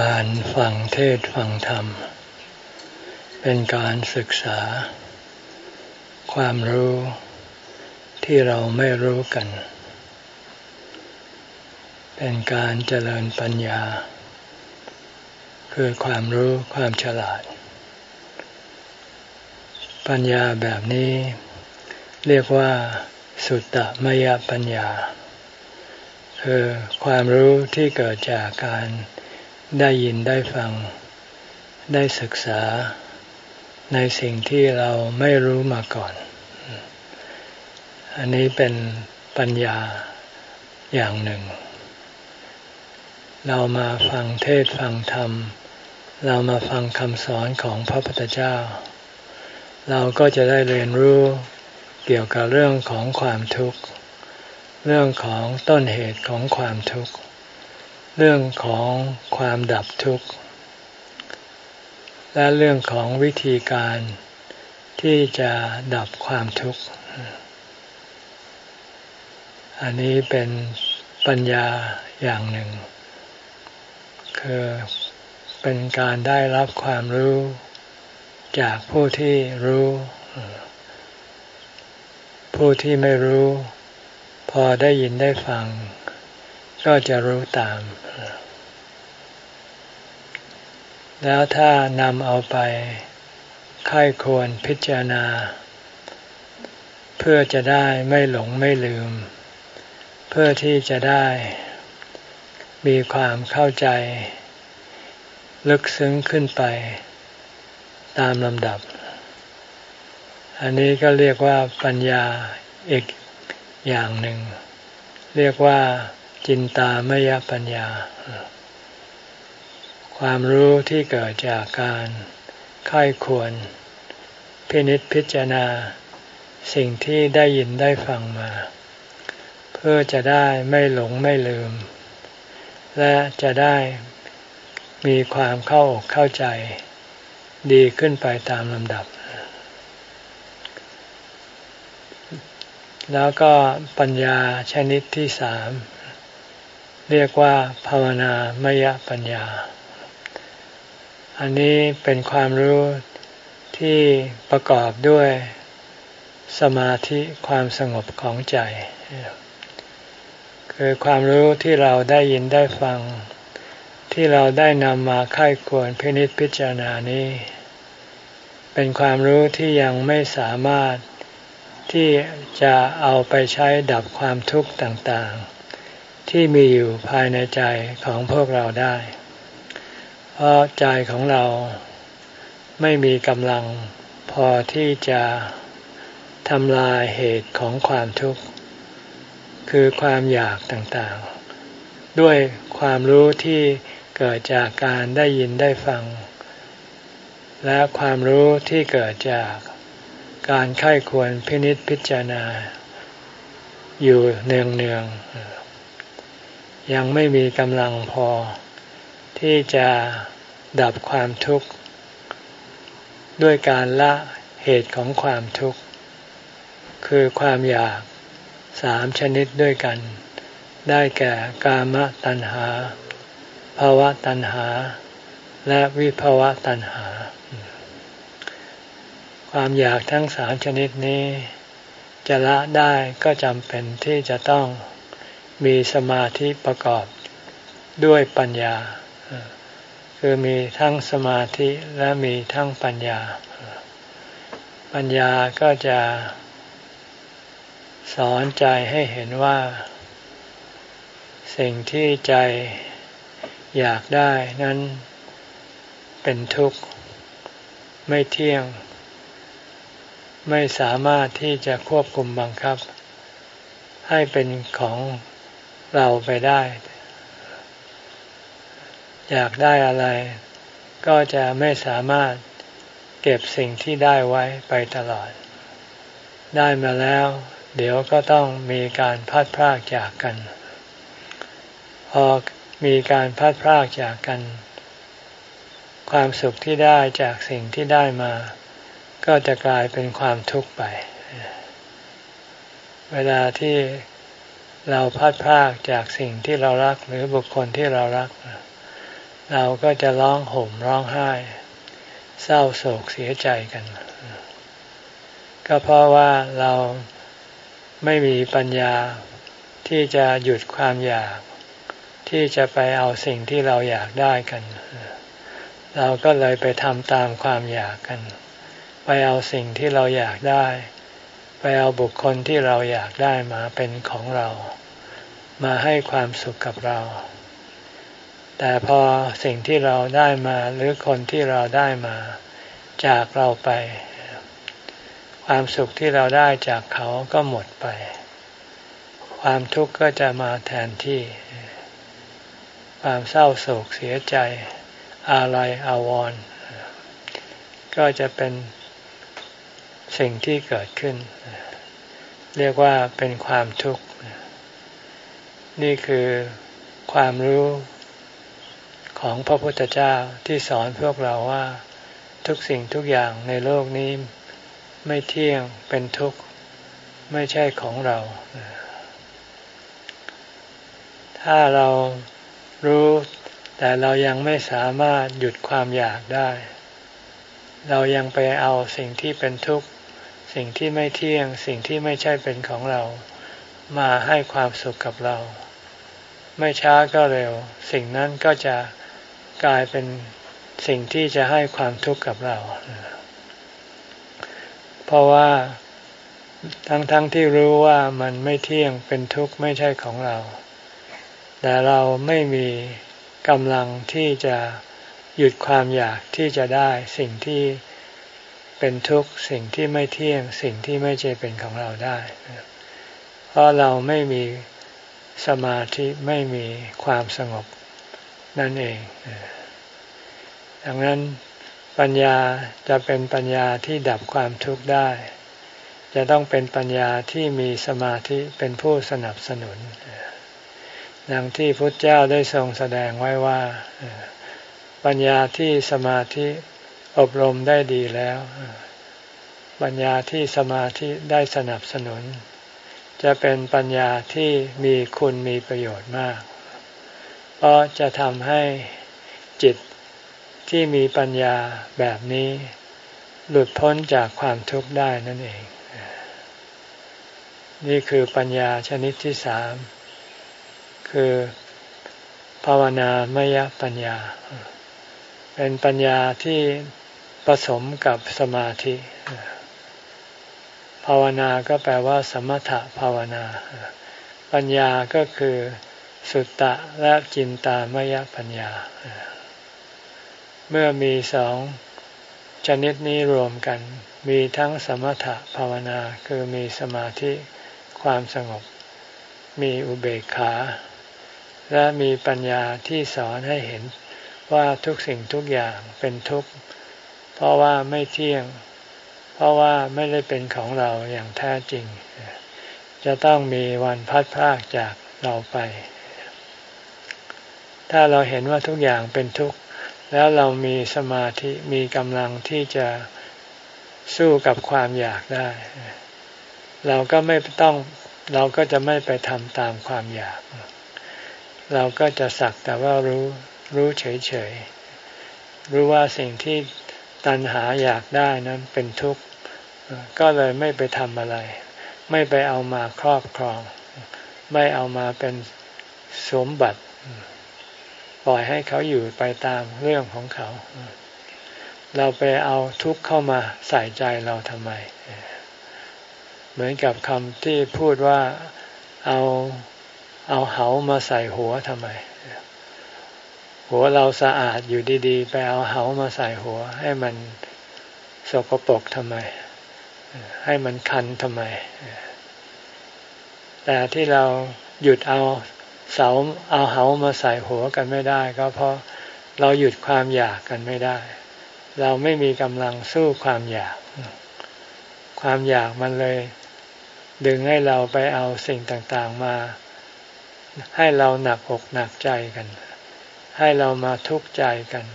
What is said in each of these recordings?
การฟังเทศฟังธรรม เป็นการศึกษา ความรู้ที่เราไม่รู้กัน เป็นการเจริญปัญญา คือความรู้ความฉลาด ปัญญาแบบนี้เรียกว่า สุตตมยปัญญา คือความรู้ที่เกิดจากการ ได้ยินได้ฟัง ได้ศึกษาในสิ่งที่เราไม่รู้มาก่อน อันนี้เป็นปัญญาอย่างหนึ่ง เรามาฟังเทศฟังธรรม เรามาฟังคำสอนของพระพุทธเจ้า เราก็จะได้เรียนรู้เกี่ยวกับเรื่องของความทุกข์ เรื่องของต้นเหตุของความทุกข์ เรื่องของความดับทุกข์ และเรื่องของวิธีการที่จะดับความทุกข์ อันนี้เป็นปัญญาอย่างหนึ่ง คือเป็นการได้รับความรู้จากผู้ที่รู้ ผู้ที่ไม่รู้ พอได้ยินได้ฟัง ก็จะรู้ตาม แล้วถ้านำเอาไปค่ายควรพิจารณา เพื่อจะได้ไม่หลงไม่ลืม เพื่อที่จะได้มีความเข้าใจ ลึกซึ้งขึ้นไป ตามลำดับ อันนี้ก็เรียกว่าปัญญาอีกอย่างหนึ่ง เรียกว่า จินตามยปัญญา ความรู้ที่เกิดจากการค่ายควร พินิจพิจารณา สิ่งที่ได้ยินได้ฟังมา เพื่อจะได้ไม่หลงไม่ลืม และจะได้มีความเข้าอกเข้าใจ ดีขึ้นไปตามลำดับ แล้วก็ปัญญาชนิดที่สาม เรียกว่าภาวนามยปัญญา อันนี้เป็นความรู้ที่ประกอบด้วยสมาธิความสงบของใจ คือความรู้ที่เราได้ยินได้ฟัง ที่เราได้นำมาค่ายควรพินิจพิจารณานี้ เป็นความรู้ที่ยังไม่สามารถที่จะเอาไปใช้ดับความทุกข์ต่างๆ ที่มีอยู่ภายในใจของพวกเราได้ เพราะใจของเราไม่มีกำลังพอที่จะทำลายเหตุของความทุกข์ คือความอยากต่างๆ ด้วยความรู้ที่เกิดจากการได้ยินได้ฟัง และความรู้ที่เกิดจากการไข้ควรพินิจพิจารณา อยู่เนืองๆ ยังไม่มีกำลังพอ ที่จะดับความทุกข์ ด้วยการละเหตุของความทุกข์ คือความอยากสามชนิดด้วยกัน ได้แก่กามตัณหาภาวะตัณหา และวิภาวะตัณหา ความอยากทั้งสามชนิดนี้ จะละได้ก็จำเป็นที่จะต้อง มีสมาธิประกอบด้วยปัญญา คือมีทั้งสมาธิและมีทั้งปัญญา ปัญญาก็จะสอนใจให้เห็นว่า สิ่งที่ใจอยากได้นั้นเป็นทุกข์ ไม่เที่ยง ไม่สามารถที่จะควบคุมบังคับ ให้เป็นของ เราไปได้ อยากได้อะไร ก็จะไม่สามารถเก็บสิ่งที่ได้ไว้ไปตลอด ได้มาแล้ว เดี๋ยวก็ต้องมีการพัดพรากจากกัน พอมีการพัดพรากจากกัน ความสุขที่ได้จากสิ่งที่ได้มา ก็จะกลายเป็นความทุกข์ไป เวลาที่ เราพัดพากจากสิ่งที่เรารักหรือบุคคลที่เรารัก เราก็จะร้องห่มร้องไห้ เศร้าโศกเสียใจกัน ก็เพราะว่าเราไม่มีปัญญาที่จะหยุดความอยาก ที่จะไปเอาสิ่งที่เราอยากได้กัน เราก็เลยไปทำตามความอยากกัน ไปเอาสิ่งที่เราอยากได้ ไปเอาบุคคลที่เราอยากได้มาเป็นของเรา มาให้ความสุขกับเรา แต่พอสิ่งที่เราได้มาหรือคนที่เราได้มาจากเราไป ความสุขที่เราได้จากเขาก็หมดไป ความทุกข์ก็จะมาแทนที่ ความเศร้าโศกเสียใจอะไรอาวรณ์ก็จะเป็น สิ่งที่เกิดขึ้น เรียกว่าเป็นความทุกข์ นี่คือความรู้ของพระพุทธเจ้าที่สอนพวกเราว่าทุกสิ่งทุกอย่างในโลกนี้ไม่เที่ยงเป็นทุกข์ ไม่ใช่ของเรา ถ้าเรารู้แต่เรายังไม่สามารถหยุดความอยากได้ เรายังไปเอาสิ่งที่เป็นทุกข์ สิ่งที่ไม่เที่ยงสิ่งที่ไม่ใช่เป็นของเรา มาให้ความสุขกับเรา ไม่ช้าก็เร็ว สิ่งนั้นก็จะกลายเป็นสิ่งที่จะให้ความทุกข์กับเรา เพราะว่าทั้งๆทที่รู้ว่ามันไม่เที่ยงเป็นทุกข์ไม่ใช่ของเรา แต่เราไม่มีกำลังที่จะหยุดความอยากที่จะได้สิ่งที่ เป็นทุกข์สิ่งที่ไม่เที่ยงสิ่งที่ไม่ใช่เป็นของเราได้ เพราะเราไม่มีสมาธิไม่มีความสงบนั่นเองดังนั้นปัญญาจะเป็นปัญญาที่ดับความทุกข์ได้ จะต้องเป็นปัญญาที่มีสมาธิเป็นผู้สนับสนุนดังที่พุทธเจ้าได้ทรงแสดงไว้ว่า ปัญญาที่สมาธิ อบรมได้ดีแล้วปัญญาที่สมาธิได้สนับสนุน จะเป็นปัญญาที่มีคุณมีประโยชน์มาก เพราะจะทำให้จิตที่มีปัญญาแบบนี้ หลุดพ้นจากความทุกข์ได้นั่นเอง นี่คือปัญญาชนิดที่สามคือภาวนามยปัญญา เป็นปัญญาที่ ผสมกับสมาธิ ภาวนาก็แปลว่า สมถะภาวนา ปัญญาก็คือสุตตะและจินตามยปัญญา เมื่อมีสองชนิดนี้รวมกัน มีทั้งสมถะภาวนาคือมีสมาธิความสงบ มีอุเบกขา และมีปัญญาที่สอนให้เห็นว่าทุกสิ่งทุกอย่างเป็นทุกข์ ราะว่าไม่เที่ยง เพราะว่าไม่ได้เป็นของเราอย่างแท้จริง จะต้องมีวันพัดพากจากเราไป ถ้าเราเห็นว่าทุกอย่างเป็นทุกข์ แล้วเรามีสมาธิมีกำลังที่จะสู้กับความอยากได้ เราก็ไม่ต้องเราก็จะไม่ไปทำตามความอยาก เราก็จะสักแต่ว่ารู้รู้เฉยๆ รู้ว่าสิ่งที่ ตัณหาอยากได้นั้นเป็นทุกข์ก็เลยไม่ไปทำอะไร ไม่ไปเอามาครอบครอง ไม่เอามาเป็นสมบัติ ปล่อยให้เขาอยู่ไปตามเรื่องของเขา เราไปเอาทุกข์เข้ามาใส่ใจเราทำไม เหมือนกับคำที่พูดว่าเอาเอาเหามาใส่หัวทำไม หัวเราสะอาดอยู่ดีๆ ไปเอาเหามาใส่หัว ให้มันสกปรกทำไม ให้มันคันทำไม แต่ที่เราหยุดเอาเสาเอาเหามาใส่หัวกันไม่ได้ ก็เพราะเราหยุดความอยากกันไม่ได้ เราไม่มีกำลังสู้ความอยาก ความอยากมันเลย ดึงให้เราไปเอาสิ่งต่างๆมา ให้เราหนักอกหนักใจกัน ให้เรามาทุกข์ใจกัน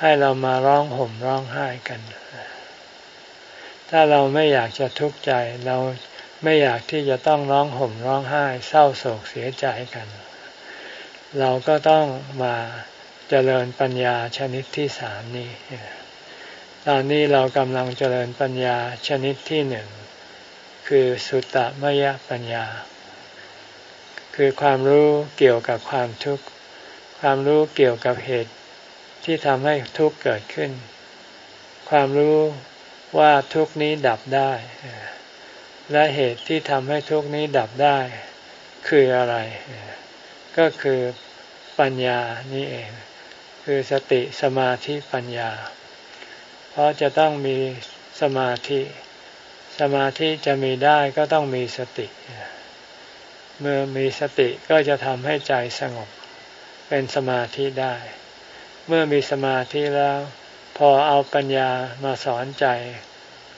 ให้เรามาร้องห่มร้องไห้กัน ถ้าเราไม่อยากจะทุกข์ใจ เราไม่อยากที่จะต้องร้องห่มร้องไห้ เศร้าโศกเสียใจกัน เราก็ต้องมาเจริญปัญญาชนิดที่สามนี้ ตอนนี้เรากำลังเจริญปัญญาชนิดที่หนึ่งคือสุตตมยปัญญา คือความรู้เกี่ยวกับความทุกข์ ความรู้เกี่ยวกับเหตุที่ทำให้ทุกข์เกิดขึ้น ความรู้ว่าทุกข์นี้ดับได้ และเหตุที่ทำให้ทุกข์นี้ดับได้ คืออะไร ก็คือปัญญานี่เอง คือสติสมาธิปัญญา เพราะจะต้องมีสมาธิ สมาธิจะมีได้ก็ต้องมีสติ เมื่อมีสติก็จะทำให้ใจสงบ เป็นสมาธิได้ เมื่อมีสมาธิแล้ว พอเอาปัญญามาสอนใจ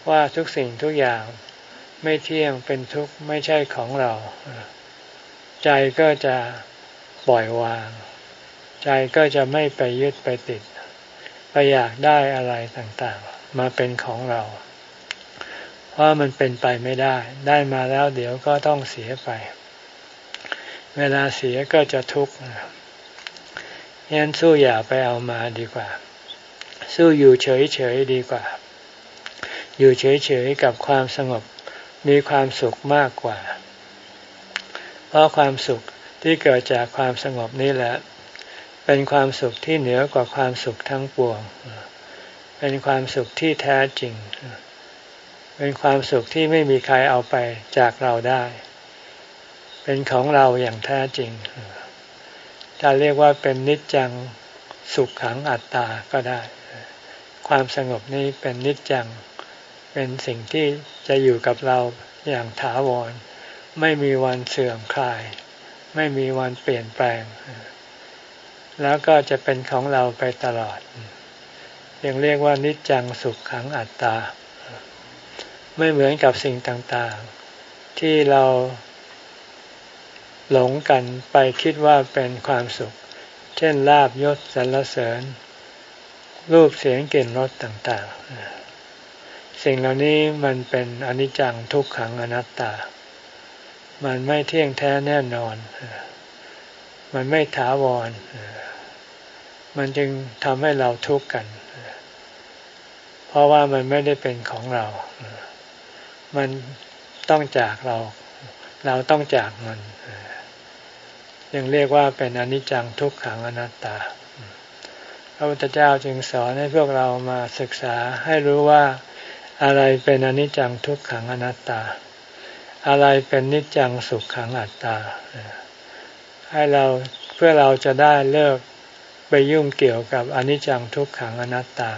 ว่าทุกสิ่งทุกอย่างไม่เที่ยงเป็นทุกข์ไม่ใช่ของเรา ใจก็จะปล่อยวาง ใจก็จะไม่ไปยึดไปติด ไปอยากได้อะไรต่างๆ มาเป็นของเรา เพราะมันเป็นไปไม่ได้ ได้มาแล้วเดี๋ยวก็ต้องเสียไป เวลาเสียก็จะทุกข์ ยันสู้อย่าไปเอามาดีกว่า สู้อยู่เฉยๆดีกว่า อยู่เฉยๆกับความสงบมีความสุขมากกว่า เพราะความสุขที่เกิดจากความสงบนี้แหละ เป็นความสุขที่เหนือกว่าความสุขทั้งปวง เป็นความสุขที่แท้จริง เป็นความสุขที่ไม่มีใครเอาไปจากเราได้ เป็นของเราอย่างแท้จริง จะเรียกว่าเป็นนิจจังสุขขังอัตตาก็ได้ ความสงบนี้เป็นนิจจัง เป็นสิ่งที่จะอยู่กับเราอย่างถาวร ไม่มีวันเสื่อมคลาย ไม่มีวันเปลี่ยนแปลง แล้วก็จะเป็นของเราไปตลอดยังเรียกว่านิจจังสุขขังอัตตา ไม่เหมือนกับสิ่งต่างๆ ที่เรา หลงกันไปคิดว่าเป็นความสุข เช่นลาบยศสรรเสริญ รูปเสียงกลิ่นรสต่างๆ สิ่งเหล่านี้มันเป็นอนิจจังทุกขังอนัตตา มันไม่เที่ยงแท้แน่นอน มันไม่ถาวร มันจึงทำให้เราทุกข์กัน เพราะว่ามันไม่ได้เป็นของเรา มันต้องจากเรา เราต้องจากมัน ยังเรียกว่าเป็นอนิจจังทุกขังอนัตตา พระพุทธเจ้าจึงสอนให้พวกเรามาศึกษาให้รู้ว่าอะไรเป็นอนิจจังทุกขังอนัตตา อะไรเป็นนิจจังสุขขังอัตตา ให้เราเพื่อเราจะได้เลิกไปยุ่งเกี่ยวกับอนิจจังทุกขังอนัตตา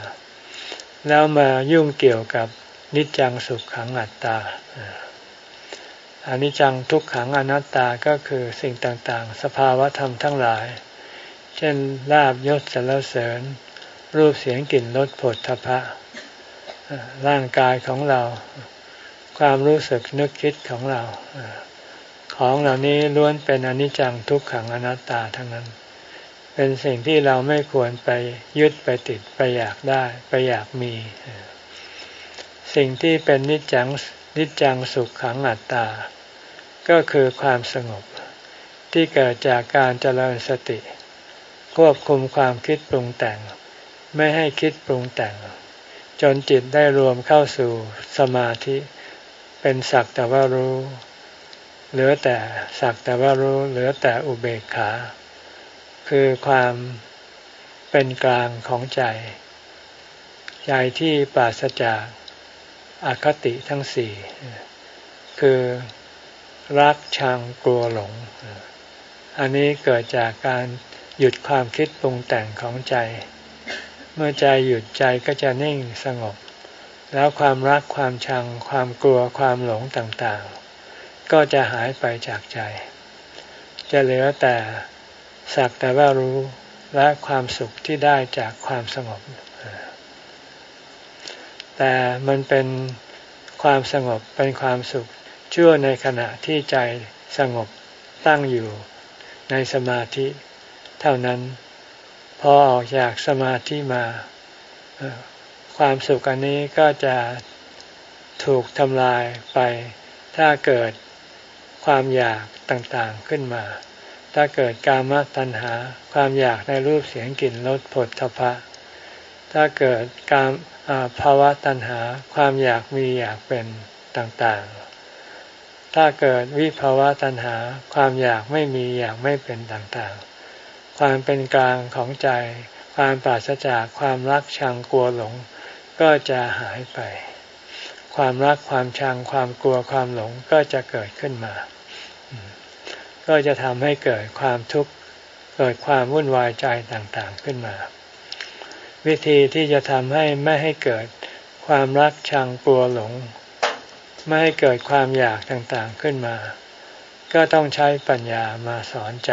แล้วมายุ่งเกี่ยวกับนิจจังสุขขังอัตตา อนิจจังทุกขังอนัตตาก็คือสิ่งต่างๆ สภาวะธรรมทั้งหลาย เช่นลาบยศสรรเสริญ รูปเสียงกลิ่นรสผลทพะ ร่างกายของเรา ความรู้สึกนึกคิดของเรา ของเหล่านี้ล้วนเป็นอนิจจังทุกขังอนัตตาทั้งนั้น เป็นสิ่งที่เราไม่ควรไปยึดไปติดไปอยากได้ไปอยากมี สิ่งที่เป็นนิจจังนิจจังสุขขังอัตตา ก็คือความสงบ ที่เกิดจากการเจริญสติ ควบคุมความคิดปรุงแต่ง ไม่ให้คิดปรุงแต่ง จนจิตได้รวมเข้าสู่สมาธิ เป็นสักแต่ว่ารู้ เหลือแต่สักแต่ว่ารู้เหลือแต่อุเบกขา คือความเป็นกลางของใจ ใจที่ปราศจากอาคติทั้งสี่ คือ รักชังกลัวหลง อันนี้เกิดจากการหยุดความคิดปรุงแต่งของใจ เมื่อใจหยุดใจก็จะนิ่งสงบ แล้วความรักความชัง ความกลัวความหลงต่างๆ ก็จะหายไปจากใจ จะเหลือแต่สักแต่ว่ารู้และความสุขที่ได้จากความสงบ แต่มันเป็นความสงบเป็นความสุข ชั่วในขณะที่ใจสงบตั้งอยู่ในสมาธิ เท่านั้น พอออกจากสมาธิมา ความสุขอันนี้ก็จะถูกทำลายไปถ้าเกิดความอยากต่างๆขึ้นมา ถ้ถ้าเกิดกามตัณหา ความอยากในรูปเสียงกลิ่นรสผลทพะ ถ้าเกิดการภาวะตัณหา ความอยากมีอยากเป็นต่างๆ ถ้าเกิดวิภาวะตัณหา ความอยากไม่มีอยากไม่เป็นต่างๆ ความเป็นกลางของใจ ความปราศจากความรักชังกลัวหลง ก็จะหายไป ความรักความชังความกลัวความหลงก็จะเกิดขึ้นมา ก็จะทำให้เกิดความทุกข์เกิดความวุ่นวายใจต่างๆขึ้นมา วิธีที่จะทำให้ไม่ให้เกิดความรักชังกลัวหลง ไม่ให้เกิดความอยากต่างๆขึ้นมา ก็ต้องใช้ปัญญามาสอนใจ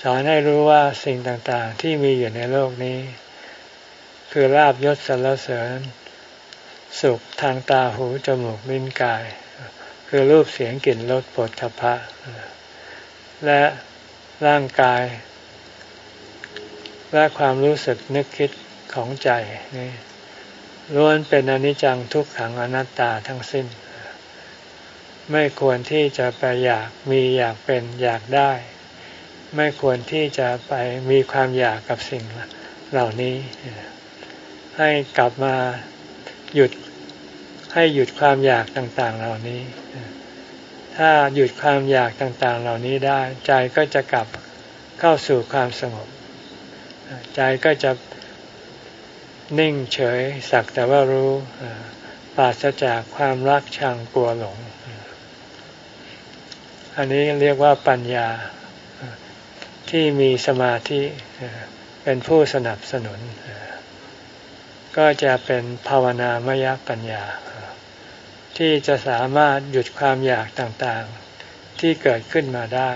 สอนให้รู้ว่าสิ่งต่างๆที่มีอยู่ในโลกนี้ คือลาบยศสรรเสริญ สุขทางตาหูจมูกลิ้นกาย คือรูปเสียงกลิ่นรสปดทพะ และร่างกาย และความรู้สึกนึกคิดของใจนี่ ล้วนเป็นอนิจจังทุกขังอนัตตาทั้งสิ้น ไม่ควรที่จะไปอยากมีอยากเป็นอยากได้ ไม่ควรที่จะไปมีความอยากกับสิ่งเหล่านี้ ให้กลับมาหยุดให้หยุดความอยากต่างๆเหล่านี้ ถ้าหยุดความอยากต่างๆ เหล่านี้ได้ ใจก็จะกลับเข้าสู่ความสงบ ใจก็จะ นิ่งเฉยสักแต่ว่ารู้ปราศจากความรักชังกลัวหลง อันนี้เรียกว่าปัญญาที่มีสมาธิเป็นผู้สนับสนุน ก็จะเป็นภาวนามยปัญญา ที่จะสามารถหยุดความอยากต่างๆ ที่เกิดขึ้นมาได้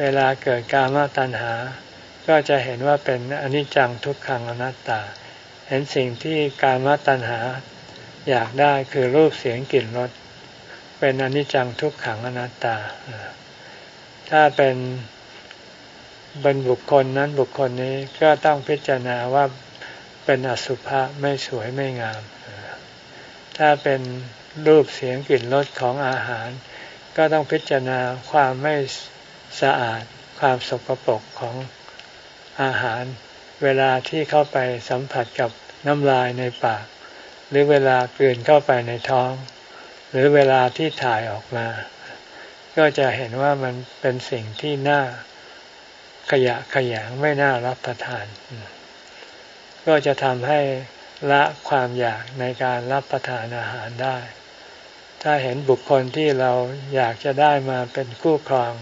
เวลาเกิดการมาตัณหา ก็จะเห็นว่าเป็นอนิจจังทุกขังอนัตตา เห็นสิ่งที่การมาตัณหาอยากได้คือรูปเสียงกลิ่นรสเป็นอนิจจังทุกขังอนัตตา ถ้าเป็นบรรบุคคลนั้นบุคคลนี้ก็ต้องพิจารณาว่าเป็นอสุภะไม่สวยไม่งาม ถ้าเป็นรูปเสียงกลิ่นรสของอาหาร ก็ต้องพิจารณาความไม่สะอาดความสกปรกของอาหาร เวลาที่เข้าไปสัมผัสกับ น้ำลายในปาก หรือเวลากลืนเข้าไปในท้อง หรือเวลาที่ถ่ายออกมา ก็จะเห็นว่ามันเป็นสิ่งที่น่าขยะขยงไม่น่ารับประทาน ก็จะทำให้ละความอยากในการรับประทานอาหารได้ ถ้าเห็นบุคคลที่เราอยากจะได้มาเป็นคู่ครอง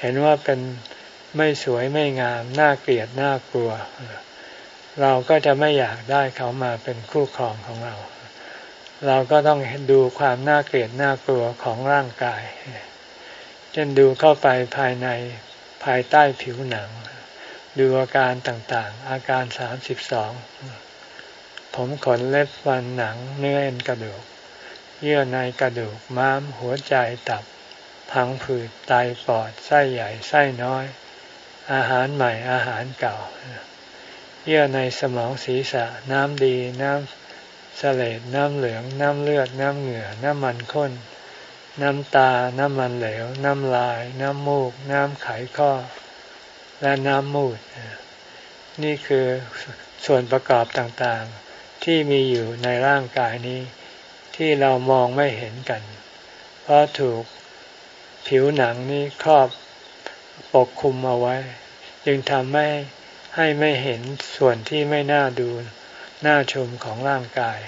เห็นว่าเป็นไม่สวยไม่งาม น่าเกลียด น่ากลัว เเราก็จะไม่อยากได้เขามาเป็นคู่ครองของเรา เราก็ต้องดูความน่าเกลียดน่ากลัวของร่างกาย เช่นดูเข้าไปภายในภายใต้ผิวหนัง ดูอาการต่างๆ อาการสามสิบสองผมขนเล็บฟันหนังเนื้อเอ็นกระดูก เยื่อในกระดูกม้าม หัวใจตับพังผืดไตปอดไส้ใหญ่ไส้น้อย อาหารใหม่อาหารเก่า เยื่อในสมองศีรษะ น้ำดีน้ำเสลดน้ำเหลือง น้ำเลือด น้ำเหงื่อ น้ำมันข้น น้ำตา น้ำมันเหลว น้ำลาย น้ำมูก น้ำไขข้อ และน้ำมูด นี่คือส่วนประกอบต่างๆ ที่มีอยู่ในร่างกายนี้ ที่เรามองไม่เห็นกัน เพราะถูกผิวหนังนี้ครอบปกคลุมเอาไว้ จึงทำให้ ให้ไม่เห็นส่วนที่ไม่น่าดูน่าชมของร่างกาย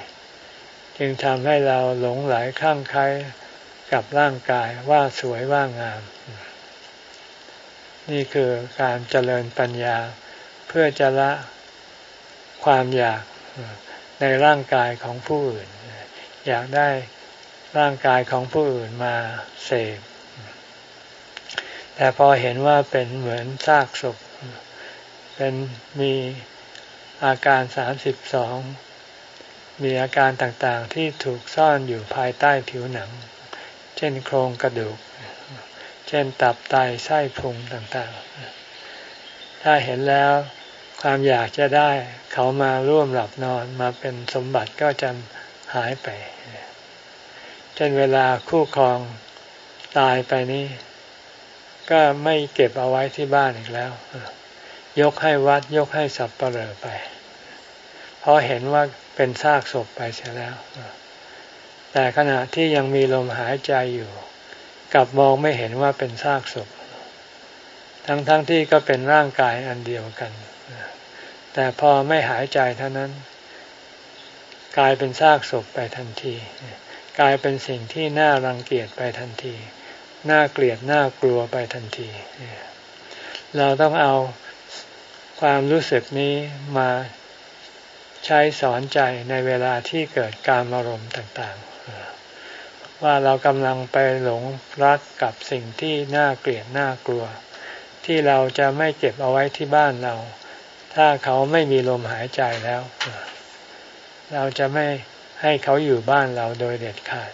จึงทำให้เราหลงไหลข้างใครกับร่างกายว่าสวยว่างาม นี่คือการเจริญปัญญาเพื่อจะละความอยากในร่างกายของผู้อื่น อยากได้ร่างกายของผู้อื่นมาเสพแต่พอเห็นว่าเป็นเหมือนซากศพ เป็นมีอาการสามสิบสองมีอาการต่างๆที่ถูกซ่อนอยู่ภายใต้ผิวหนัง เช่นโครงกระดูก เช่นตับไตไส้พุงต่างๆ ถ้าเห็นแล้วความอยากจะได้เขามาร่วมหลับนอนมาเป็นสมบัติก็จะหายไป เช่นเวลาคู่ครองตายไปนี่ก็ไม่เก็บเอาไว้ที่บ้านอีกแล้ว ยกให้วัดยกให้สับเปลือไป เพราะเห็นว่าเป็นซากศพไปเสียแล้ว แต่ขณะที่ยังมีลมหายใจอยู่ กลับมองไม่เห็นว่าเป็นซากศพ ทั้งๆทที่ก็เป็นร่างกายอันเดียวกัน แต่พอไม่หายใจเท่านั้น กลายเป็นซากศพไปทันที กลายเป็นสิ่งที่น่ารังเกียจไปทันที น่าเกลียดน่ากลัวไปทันที เราต้องเอา ความรู้สึกนี้มาใช้สอนใจในเวลาที่เกิดการอารมณ์ต่างๆ ว่าเรากำลังไปหลงรักกับสิ่งที่น่าเกลียดน่ากลัว ที่เราจะไม่เก็บเอาไว้ที่บ้านเรา ถ้าเขาไม่มีลมหายใจแล้ว เราจะไม่ให้เขาอยู่บ้านเราโดยเด็ดขาด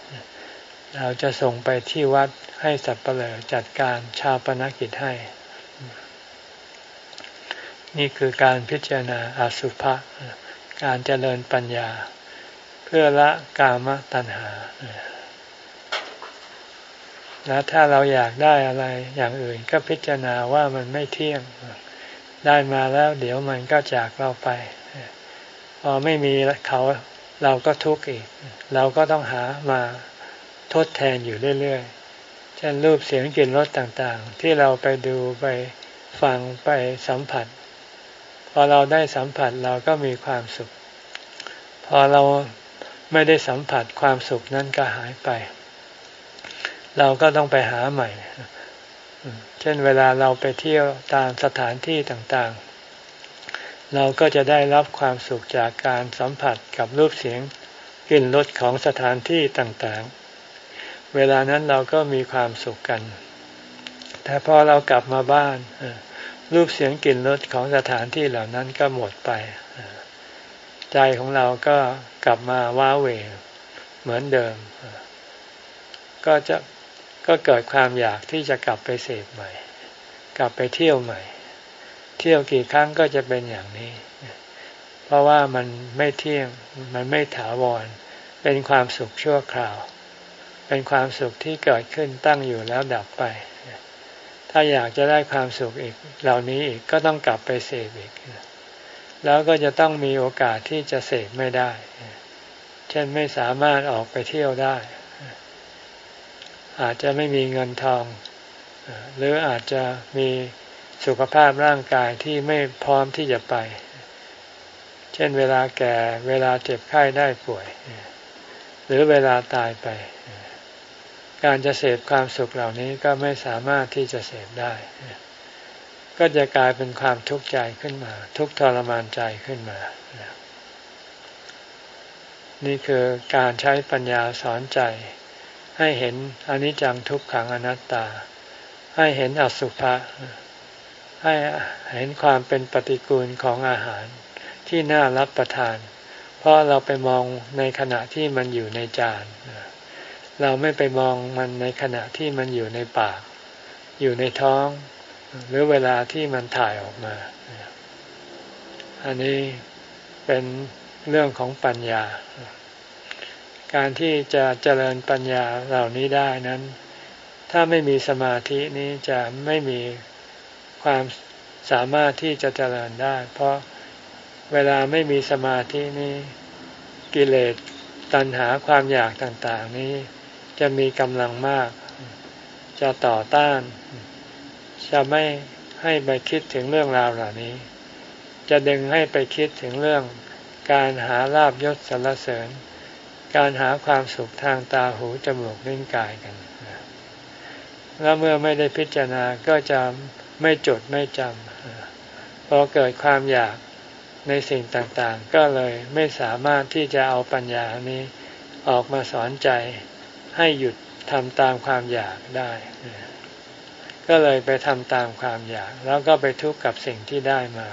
เราจะส่งไปที่วัดให้สับเปลือจัดการชาปนกิจให้ นี่คือการพิจารณาอสุภะการเจริญปัญญา เพื่อละกามตัณหาแล้วถ้าเราอยากได้อะไรอย่างอื่นก็พิจารณาว่ามันไม่เที่ยง ได้มาแล้วเดี๋ยวมันก็จากเราไป พอไม่มีเขาเราก็ทุกข์อีก เราก็ต้องหามาทดแทนอยู่เรื่อยๆ เช่นรูปเสียงกลิ่นรสต่างๆ ที่เราไปดูไปฟังไปสัมผัส พอเราได้สัมผัสเราก็มีความสุข พอเราไม่ได้สัมผัสความสุขนั้นก็หายไป เราก็ต้องไปหาใหม่ เช่นเวลาเราไปเที่ยวตามสถานที่ต่างๆ เราก็จะได้รับความสุขจากการสัมผัสกับรูปเสียงกลิ่นรสของสถานที่ต่างๆ เวลานั้นเราก็มีความสุขกัน แต่พอเรากลับมาบ้าน รูปเสียงกลิ่นรสของสถานที่เหล่านั้นก็หมดไป ใจของเราก็กลับมาว้าเวเหมือนเดิม ก็จะก็เกิดความอยากที่จะกลับไปเสพใหม่ กลับไปเที่ยวใหม่ เที่ยวกี่ครั้งก็จะเป็นอย่างนี้ เพราะว่ามันไม่เที่ยงมันไม่ถาวร เป็นความสุขชั่วคราว เป็นความสุขที่เกิดขึ้นตั้งอยู่แล้วดับไป ถ้าอยากจะได้ความสุขอีกเหล่านี้อีกก็ต้องกลับไปเสพอีก แล้วก็จะต้องมีโอกาสที่จะเสพไม่ได้ เช่นไม่สามารถออกไปเที่ยวได้ อาจจะไม่มีเงินทอง หรืออาจจะมีสุขภาพร่างกายที่ไม่พร้อมที่จะไป เช่นเวลาแก่เวลาเจ็บไข้ได้ป่วย หรือเวลาตายไป การจะเสพความสุขเหล่านี้ก็ไม่สามารถที่จะเสพได้ ก็จะกลายเป็นความทุกข์ใจขึ้นมา ทุกทรมานใจขึ้นมา นี่คือการใช้ปัญญาสอนใจ ให้เห็นอนิจจังทุกขังอนัตตา ให้เห็นอสุภะให้เห็นความเป็นปฏิกูลของอาหารที่น่ารับประทาน เพราะเราไปมองในขณะที่มันอยู่ในจานเเราไม่ไปมองมันในขณะที่มันอยู่ในปาก อยู่ในท้อง หรือเวลาที่มันถ่ายออกมา อันนี้เป็นเรื่องของปัญญา การที่จะเจริญปัญญาเหล่านี้ได้นั้น ถ้าไม่มีสมาธินี้จะไม่มีความสามารถที่จะเจริญได้ เพราะเวลาไม่มีสมาธินี้กิเลสตัณหาความอยากต่าง ๆ นี้ จะมีกำลังมาก จะต่อต้าน จะไม่ให้ไปคิดถึงเรื่องราวเหล่านี้ จะดึงให้ไปคิดถึงเรื่อง การหาลาบยศสรรเสริญ การหาความสุขทางตาหูจมูกลิ้นกายกันแล้วเมื่อไม่ได้พิจารณาก็จะไม่จดไม่จำพอเกิดความอยากในสิ่งต่างๆ ก็เลยไม่สามารถที่จะเอาปัญญานี้ออกมาสอนใจ ให้หยุดทำตามความอยากได้ ก็เลยไปทำตามความอยาก แล้วก็ไปทุกข์กับสิ่งที่ได้มา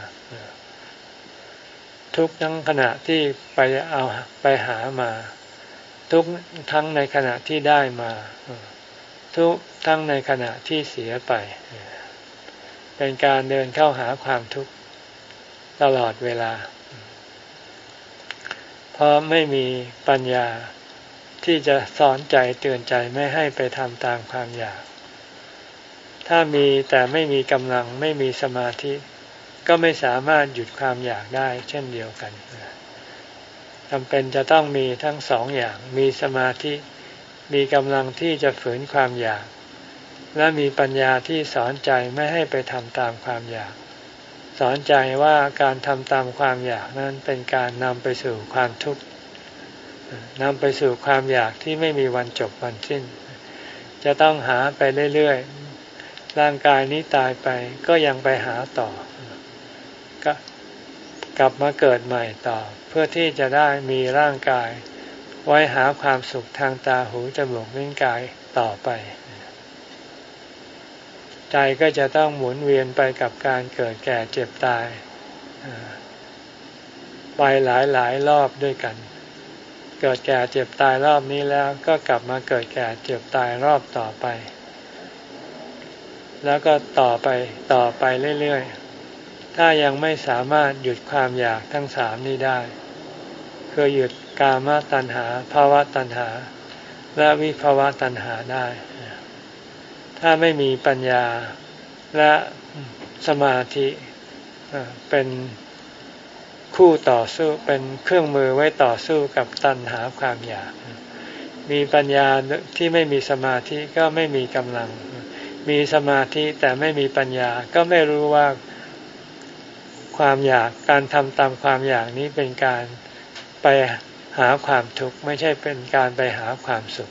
ทุกทั้งขณะที่ไปเอาไปหามา ทุกทั้งในขณะที่ได้มา ทุกทั้งในขณะที่เสียไป เป็นการเดินเข้าหาความทุกข์ตลอดเวลา เพราะไม่มีปัญญา ที่จะสอนใจเตือนใจไม่ให้ไปทำตามความอยาก ถ้ามีแต่ไม่มีกำลังไม่มีสมาธิ ก็ไม่สามารถหยุดความอยากได้ เช่นเดียวกันจำเป็นจะต้องมีทั้งสองอย่าง มีสมาธิ มีกำลังที่จะฝืนความอยาก และมีปัญญาที่สอนใจไม่ให้ไปทำตามความอยากสอนใจว่าการทำตามความอยากนั้นเป็นการนำไปสู่ความทุกข์ นำไปสู่ความอยากที่ไม่มีวันจบวันสิ้น จะต้องหาไปเรื่อยๆ ร่างกายนี้ตายไปก็ยังไปหาต่อ ก็กลับมาเกิดใหม่ต่อ เพื่อที่จะได้มีร่างกาย ไว้หาความสุขทางตาหูจมูกลิ้นกายต่อไป ใจก็จะต้องหมุนเวียนไปกับการเกิดแก่เจ็บตายไปหลายหลายรอบด้วยกัน เกิดแก่เจ็บตายรอบนี้แล้วก็กลับมาเกิดแก่เจ็บตายรอบต่อไป แล้วก็ต่อไปต่อไปเรื่อยๆ ถ้ายังไม่สามารถหยุดความอยากทั้งสามนี้ได้ คือหยุดกามตัณหาภาวะตัณหา และวิภาวะตัณหาได้ ถ้าไม่มีปัญญาและสมาธิเป็น คู่ต่อสู้เป็นเครื่องมือไว้ต่อสู้กับตัณหาความอยาก มีปัญญาที่ไม่มีสมาธิก็ไม่มีกำลัง มีสมาธิแต่ไม่มีปัญญาก็ไม่รู้ว่าความอยากการทำตามความอยากนี้เป็นการไปหาความทุกข์ไม่ใช่เป็นการไปหาความสุข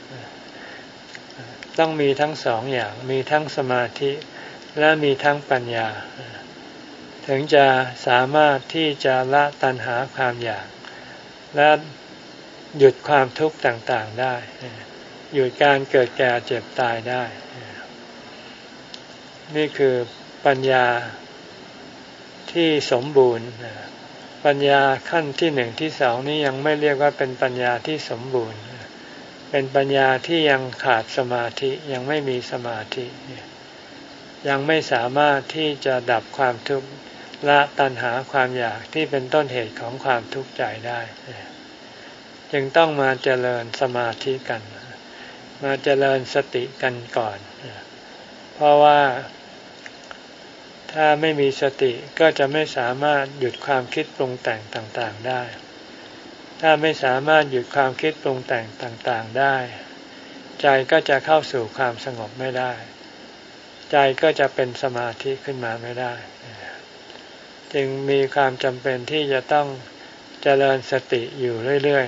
ต้องมีทั้งสองอย่าง มีทั้งสมาธิและมีทั้งปัญญา ถึงจะสามารถที่จะละตัณหาความอยาก และหยุดความทุกข์ต่างๆได้ หยุดการเกิดแก่เจ็บตายได้ นี่คือปัญญาที่สมบูรณ์ ปัญญาขั้นที่หนึ่งที่สองนี้ยังไม่เรียกว่าเป็นปัญญาที่สมบูรณ์ เป็นปัญญาที่ยังขาดสมาธิยังไม่มีสมาธิ ยังไม่สามารถที่จะดับความทุกข์ ละตัณหาความอยากที่เป็นต้นเหตุของความทุกข์ใจได้ จึงต้องมาเจริญสมาธิกัน มาเจริญสติกันก่อน เพราะว่าถ้าไม่มีสติก็จะไม่สามารถหยุดความคิดปรุงแต่งต่างๆได้ ถ้าไม่สามารถหยุดความคิดปรุงแต่งต่างๆได้ ใจก็จะเข้าสู่ความสงบไม่ได้ ใจก็จะเป็นสมาธิขึ้นมาไม่ได้ จึงมีความจำเป็นที่จะต้องเจริญสติอยู่เรื่อย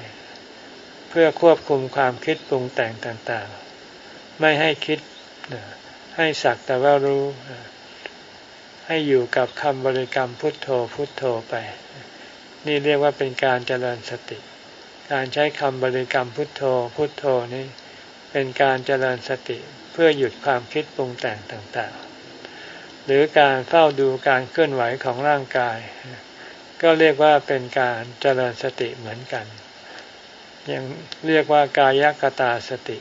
ๆ เพื่อควบคุมความคิดปรุงแต่งต่างๆ ไม่ให้คิดให้สักแต่ว่ารู้ ให้อยู่กับคำบริกรรมพุทโธพุทโธไป นี่เรียกว่าเป็นการเจริญสติ การใช้คำบริกรรมพุทโธพุทโธนี้เป็นการเจริญสติเพื่อหยุดความคิดปรุงแต่งต่างๆ หรือการเฝ้าดูการเคลื่อนไหวของร่างกาย ก็เรียกว่าเป็นการเจริญสติเหมือนกัน ยังเรียกว่ากายกตาสติ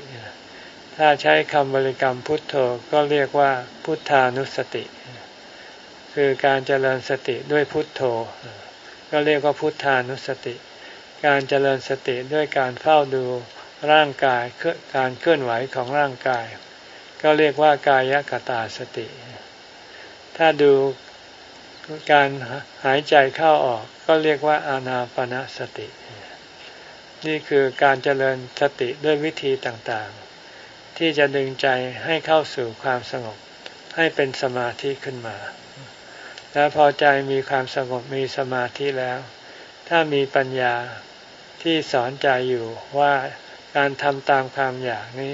ถ้าใช้คำบริกรรมพุทโธก็เรียกว่าพุทธานุสติ คือการเจริญสติด้วยพุทโธ ก็เรียกว่าพุทธานุสติ การเจริญสติด้วยการเฝ้าดูร่างกายการเคลื่อนไหวของร่างกาย ก็เรียกว่ากายกตาสติ ถ้าดูการหายใจเข้าออกก็เรียกว่าอานาปนาสติ นี่คือการเจริญสติด้วยวิธีต่างๆ ที่จะดึงใจให้เข้าสู่ความสงบ ให้เป็นสมาธิขึ้นมา แล้วพอใจมีความสงบมีสมาธิแล้ว ถ้ามีปัญญาที่สอนใจอยู่ว่าการทำตามความอยากนี้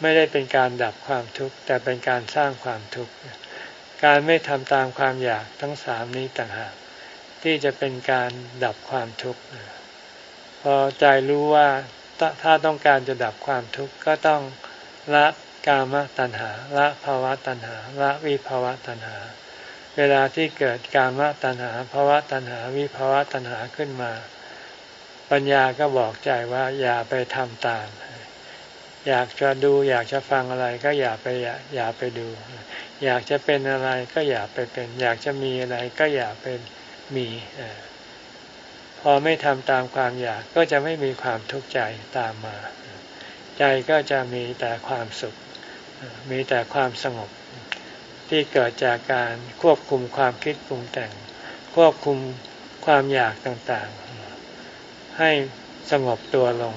ไม่ได้เป็นการดับความทุกข์แต่เป็นการสร้างความทุกข์ การไม่ทำตามความอยากทั้งสามนี้ต่างหากที่จะเป็นการดับความทุกข์พอใจรู้ว่าถ้าต้องการจะดับความทุกข์ก็ต้องละกามตัณหาละภาวะตัณหาละวิภาวะตัณหา เวลาที่เกิดกามตัณหาภาวะตัณหาวิภาวะตัณหาขึ้นมา ปัญญาก็บอกใจว่าอย่าไปทำตาม อยากจะดูอยากจะฟังอะไรก็อย่าไปอย่าไปดู อยากจะเป็นอะไรก็อย่าไปเป็น อยากจะมีอะไรก็อย่าเป็นมีพอไม่ทำตามความอยากก็จะไม่มีความทุกข์ใจตามมา ใจก็จะมีแต่ความสุข มีแต่ความสงบ ที่เกิดจากการควบคุมความคิดปรุงแต่ง ควบคุมความอยากต่างๆ ให้สงบตัวลง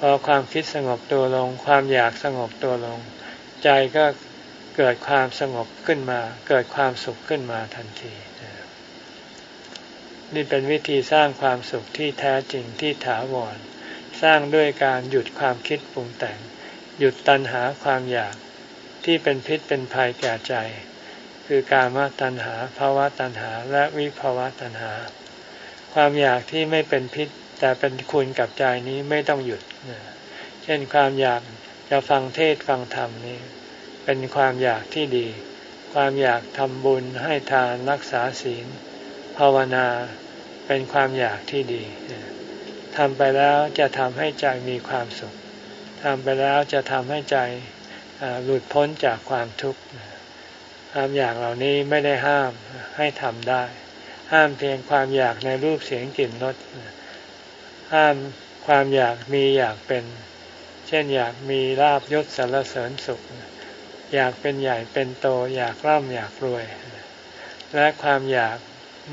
พอความคิดสงบตัวลง ความอยากสงบตัวลง ใจก็เกิดความสงบขึ้นมา เกิดความสุขขึ้นมาทันที นี่เป็นวิธีสร้างความสุขที่แท้จริงที่ถาวร สร้างด้วยการหยุดความคิดปรุงแต่ง หยุดตัณหาความอยากที่เป็นพิษเป็นภัยแก่ใจ คือการมาตัณหาภาวะตัณหาและวิภาวะตัณหา ความอยากที่ไม่เป็นพิษ แต่เป็นคุณกับใจนี้ไม่ต้องหยุด เช่นความอยากจะฟังเทศฟังธรรมนี้ เป็นความอยากที่ดี ความอยากทำบุญให้ทานรักษาศีล ภาวนาเป็นความอยากที่ดีทำไปแล้วจะทำให้ใจมีความสุขทำไปแล้วจะทำให้ใจหลุดพ้นจากความทุกข์ความอยากเหล่านี้ไม่ได้ห้ามให้ทำได้ ห้ามเพียงความอยากในรูปเสียงกลิ่นรส ห้ามความอยากมีอยากเป็น เช่นอยากมีลาบยศสรรเสริญสุข อยากเป็นใหญ่เป็นโตอยากร่ำอยากรวย และความอยาก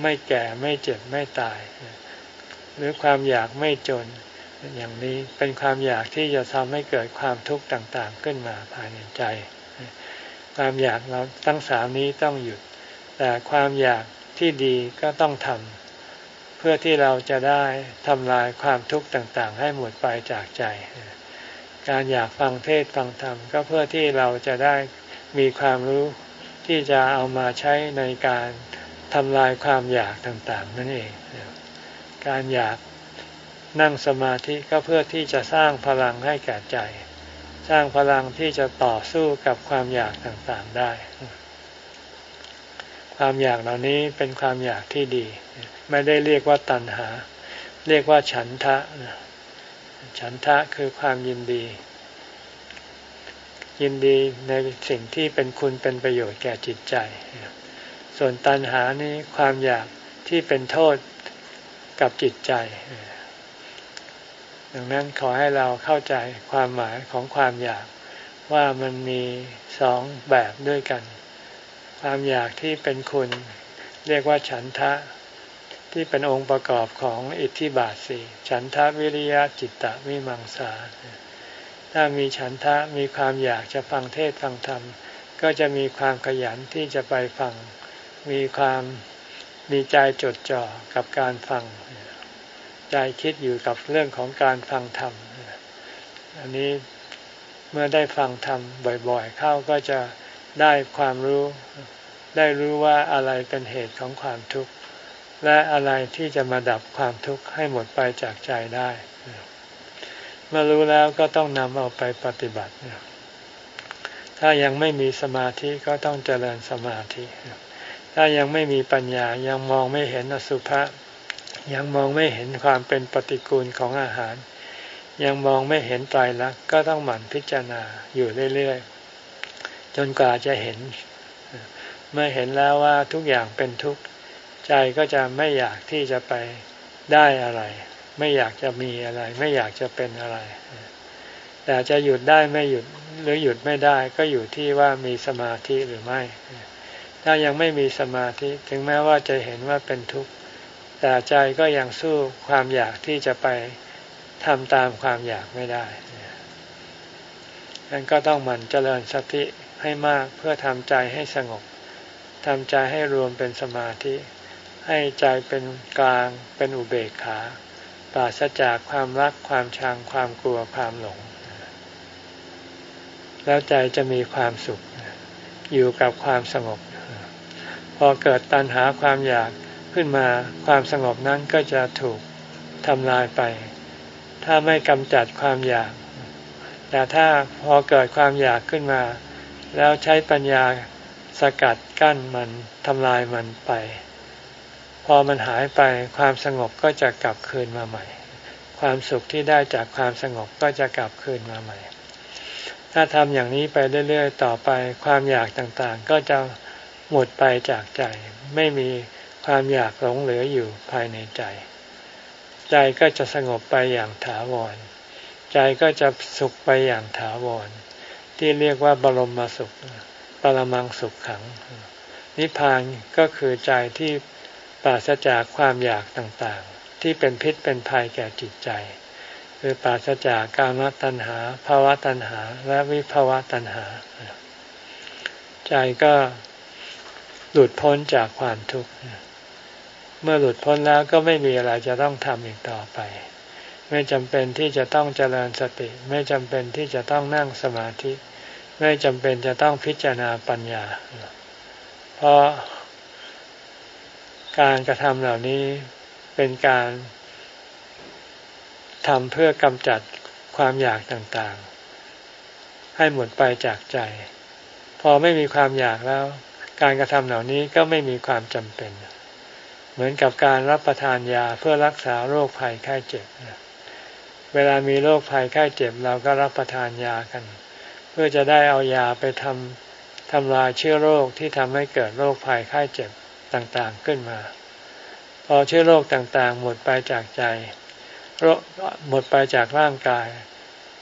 ไม่แก่ไม่เจ็บไม่ตาย หรือความอยากไม่จนอย่างนี้เป็นความอยากที่จะทำให้เกิดความทุกข์ต่างๆ ขึ้นมาภายในใจ ความอยากเราตั้งสามนี้ต้องหยุด แต่ความอยากที่ดีก็ต้องทำ เพื่อที่เราจะได้ทำลายความทุกข์ต่างๆ ให้หมดไปจากใจ การอยากฟังเทศฟังธรรมก็เพื่อที่เราจะได้มีความรู้ที่จะเอามาใช้ในการทำลายความอยากต่างๆ นั่นเอง การอยากนั่งสมาธิก็เพื่อที่จะสร้างพลังให้แก่ใจ สร้างพลังที่จะต่อสู้กับความอยากต่างๆได้ ความอยากเหล่านี้เป็นความอยากที่ดี ไม่ได้เรียกว่าตัณหา เรียกว่าฉันทะ ฉันทะคือความยินดี ยินดีในสิ่งที่เป็นคุณเป็นประโยชน์แก่จิตใจ ส่วนตัณหานี้ความอยากที่เป็นโทษกับจิตใจ ดังนั้นขอให้เราเข้าใจความหมายของความอยากว่ามันมีสองแบบด้วยกัน ความอยากที่เป็นคุณ เรียกว่าฉันทะ ที่เป็นองค์ประกอบของอิทธิบาทสี่ฉันทะวิริยะจิตตะวิมังสา ถ้ามีฉันทะมีความอยากจะฟังเทศฟังธรรม ก็จะมีความขยันที่จะไปฟัง มีความมีใจจดจ่อกับการฟัง ใจคิดอยู่กับเรื่องของการฟังธรรม อันนี้เมื่อได้ฟังธรรมบ่อยๆ เข้าก็จะ ได้ความรู้ ได้รู้ว่าอะไรเป็นเหตุของความทุกข์ และอะไรที่จะมาดับความทุกข์ให้หมดไปจากใจได้เมื่อรู้แล้วก็ต้องนำเอาไปปฏิบัติ ถ้ายังไม่มีสมาธิก็ต้องเจริญสมาธิ ถ้ายังไม่มีปัญญายังมองไม่เห็นอสุภะยังมองไม่เห็นความเป็นปฏิกูลของอาหาร ยังมองไม่เห็นไตายรักษณ์ก็ต้องหมั่นพิจารณาอยู่เรื่อยๆ จนกว่าจะเห็น เมื่อเห็นแล้วว่าทุกอย่างเป็นทุกข์ใจก็จะไม่อยากที่จะไปได้อะไร ไม่อยากจะมีอะไร ไม่อยากจะเป็นอะไร แต่จะหยุดได้ไม่หยุดหรือหยุดไม่ได้ก็อยู่ที่ว่ามีสมาธิหรือไม่ ถ้ายังไม่มีสมาธิถึงแม้ว่าจะเห็นว่าเป็นทุกข์แต่ใจก็ยังสู้ความอยากที่จะไปทำตามความอยากไม่ได้ดังนั้นก็ต้องหมั่นเจริญสติ ให้มากเพื่อทำใจให้สงบทำใจให้รวมเป็นสมาธิ ให้ใจเป็นกลางเป็นอุเบกขาปราศจากความรักความชังความกลัวความหลง แล้วใจจะมีความสุข อยู่กับความสงบ พอเกิดตัณหาความอยากขึ้นมาความสงบนั้นก็จะถูกทำลายไป ถ้าไม่กำจัดความอยาก แต่ถ้าพอเกิดความอยากขึ้นมา แล้วใช้ปัญญาสกัดกั้นมันทำลายมันไป พอมันหายไปความสงบก็จะกลับคืนมาใหม่ ความสุขที่ได้จากความสงบก็จะกลับคืนมาใหม่ ถ้าทำอย่างนี้ไปเรื่อยๆต่อไป ความอยากต่างๆ ก็จะหมดไปจากใจ ไม่มีความอยากหลงเหลืออยู่ภายในใจ ใจก็จะสงบไปอย่างถาวร ใจก็จะสุขไปอย่างถาวร ที่เรียกว่าบรมมาสุข ปรมังสุขขัง นิพพานก็คือใจที่ปราศจากความอยากต่างๆ ที่เป็นพิษเป็นภัยแก่จิตใจ คือปราศจากกามตัณหาภาวะตัณหา และวิภาวะตัณหา ใจก็หลุดพ้นจากความทุกข์ เมื่อหลุดพ้นแล้วก็ไม่มีอะไรจะต้องทำอีกต่อไป ไม่จำเป็นที่จะต้องเจริญสติ ไม่จำเป็นที่จะต้องนั่งสมาธิ ไม่จำเป็นจะต้องพิจารณาปัญญา เพราะการกระทำเหล่านี้เป็นการทำเพื่อกำจัดความอยากต่างๆ ให้หมดไปจากใจ พอไม่มีความอยากแล้ว การกระทำเหล่านี้ก็ไม่มีความจำเป็น เหมือนกับการรับประทานยาเพื่อรักษาโรคภัยไข้เจ็บ เวลามีโรคภัยไข้เจ็บเราก็รับประทานยากัน เพื่อจะได้เอายาไปทำทำลายเชื้อโรคที่ทำให้เกิดโรคภัยไข้เจ็บต่างๆขึ้นมา พอเชื้อโรคต่างๆ หมดไปจากใจโรคหมดไปจากร่างกาย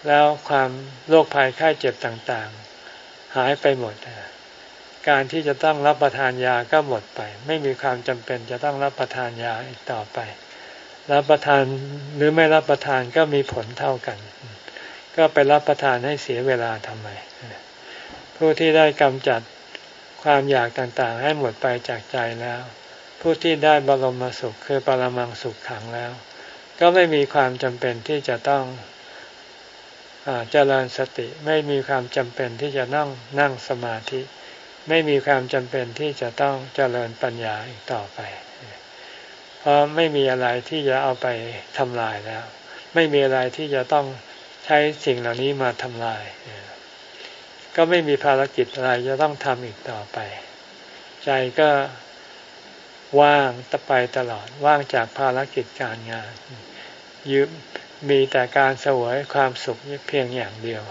แล้วความโรคภัยไข้เจ็บต่างๆ หายไปหมด การที่จะต้องรับประทานยาก็หมดไป ไม่มีความจำเป็นจะต้องรับประทานยาอีกต่อไป รับประทานหรือไม่รับประทานก็มีผลเท่ากัน ก็ไปรับประทานให้เสียเวลาทำไม ผู้ที่ได้กำจัดความอยากต่างๆ ให้หมดไปจากใจแล้ว ผู้ที่ได้บรมสุขคือปรมังสุขขังแล้ว ก็ไม่มีความจำเป็นที่จะต้องเจริญสติไม่มีความจำเป็นที่จะนั่งนั่งสมาธิ ไม่มีความจำเป็นที่จะต้องเจริญปัญญาอีกต่อไป เพราะไม่มีอะไรที่จะเอาไปทำลายแล้ว ไม่มีอะไรที่จะต้องใช้สิ่งเหล่านี้มาทำลาย ก็ไม่มีภารกิจอะไรจะต้องทำอีกต่อไป ใจก็ว่างตะไปตลอดว่างจากภารกิจการงานยืมมีแต่การสวยความสุขเพียงอย่างเดียว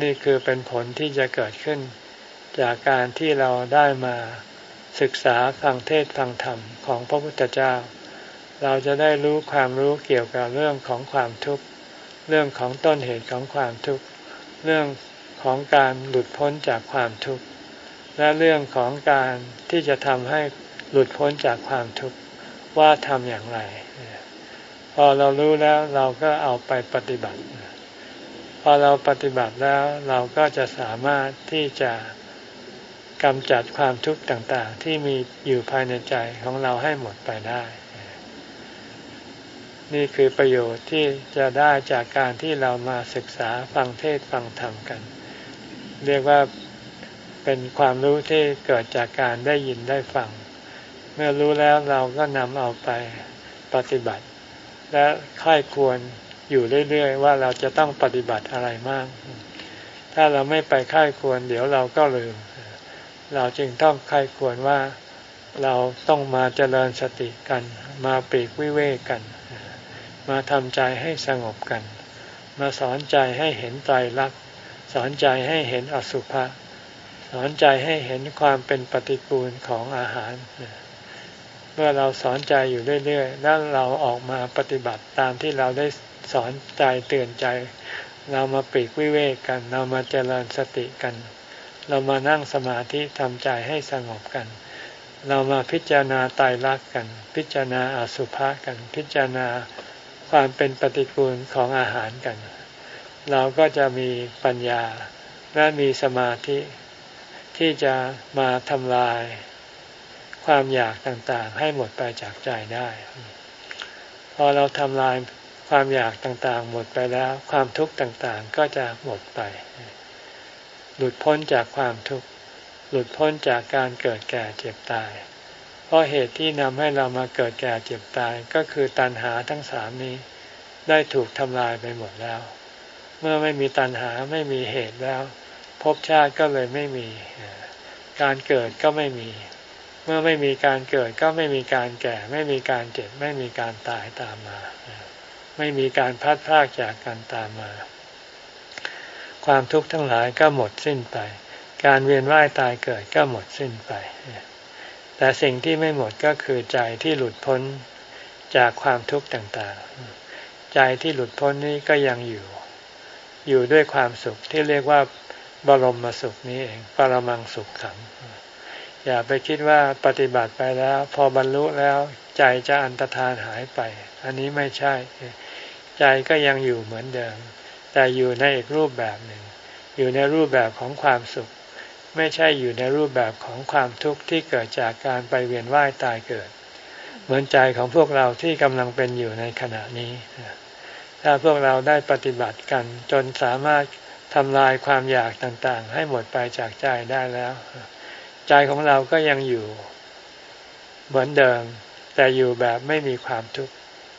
นี่คือเป็นผลที่จะเกิดขึ้นจากการที่เราได้มา ศึกษาฟังเทศฟังธรรมของพระพุทธเจ้า เราจะได้รู้ความรู้เกี่ยวกับเรื่องของความทุกข์ เรื่องของต้นเหตุของความทุกข์ เรื่องของการหลุดพ้นจากความทุกข์ และเรื่องของการที่จะทำให้หลุดพ้นจากความทุกข์ว่าทำอย่างไร พอเรารู้แล้วเราก็เอาไปปฏิบัติ พอเราปฏิบัติแล้วเราก็จะสามารถที่จะ กำจัดความทุกข์ต่างๆ ที่มีอยู่ภายในใจของเราให้หมดไปได้ นี่คือประโยชน์ที่จะได้จากการที่เรามาศึกษาฟังเทศฟังธรรมกัน เรียกว่าเป็นความรู้ที่เกิดจากการได้ยินได้ฟัง เมื่อรู้แล้วเราก็นำเอาไปปฏิบัติ และค่ายควรอยู่เรื่อยๆ ว่าเราจะต้องปฏิบัติอะไรมาก ถ้าเราไม่ไปค่ายควร เดี๋ยวเราก็ลืม เราจึงต้องใค่ายควรว่าเราต้องมาเจริญสติกัน มาปีกวิเวกกัน มาทำใจให้สงบกัน มาสอนใจให้เห็นใจรักสอนใจให้เห็นอสุภะสอนใจให้เห็นความเป็นปฏิกูลของอาหาร เมื่อเราสอนใจอยู่เรื่อยๆแล้วเราออกมาปฏิบัติตามที่เราได้สอนใจเตือนใจ เรามาปีกวิเวกกัน เรามาเจริญสติกัน เรามานั่งสมาธิทำใจให้สงบกัน เรามาพิจารณาตายรักกัน พิจารณาอสุภะกัน พิจารณาความเป็นปฏิกูลของอาหารกัน เราก็จะมีปัญญาและมีสมาธิที่จะมาทำลายความอยากต่างๆ ให้หมดไปจากใจได้ พอเราทำลายความอยากต่างๆ หมดไปแล้ว ความทุกข์ต่างๆ ก็จะหมดไป หลุดพ้นจากความทุกข์ หลุดพ้นจากการเกิดแก่เจ็บตาย เพราะเหตุที่นำให้เรามาเกิดแก่เจ็บตายก็คือตัณหาทั้งสามนี้ ได้ถูกทำลายไปหมดแล้ว เมื่อไม่มีตัณหาไม่มีเหตุแล้วภพชาติก็เลยไม่มี การเกิดก็ไม่มี เมื่อไม่มีการเกิดก็ไม่มีการแก่ ไม่มีการเจ็บ ไม่มีการตายตามมา ไม่มีการพัดพากจากกันตามมา ความทุกข์ทั้งหลายก็หมดสิ้นไป การเวียนว่ายตายเกิดก็หมดสิ้นไป แต่สิ่งที่ไม่หมดก็คือใจที่หลุดพ้นจากความทุกข์ต่างๆ ใจที่หลุดพ้นนี้ก็ยังอยู่ อยู่ด้วยความสุขที่เรียกว่าบรมสุขนี้เอง ปรมังสุขขัง อย่าไปคิดว่าปฏิบัติไปแล้ว พอบรรลุแล้วใจจะอันตรธานหายไป อันนี้ไม่ใช่ ใจก็ยังอยู่เหมือนเดิม แต่อยู่ในอีกรูปแบบหนึ่ง อยู่ในรูปแบบของความสุข ไม่ใช่อยู่ในรูปแบบของความทุกข์ที่เกิดจากการไปเวียนว่ายตายเกิด เหมือนใจของพวกเราที่กำลังเป็นอยู่ในขณะนี้ ถ้าพวกเราได้ปฏิบัติกันจนสามารถทำลายความอยากต่างๆ ให้หมดไปจากใจได้แล้ว ใจของเราก็ยังอยู่เหมือนเดิม แต่อยู่แบบไม่มีความทุกข์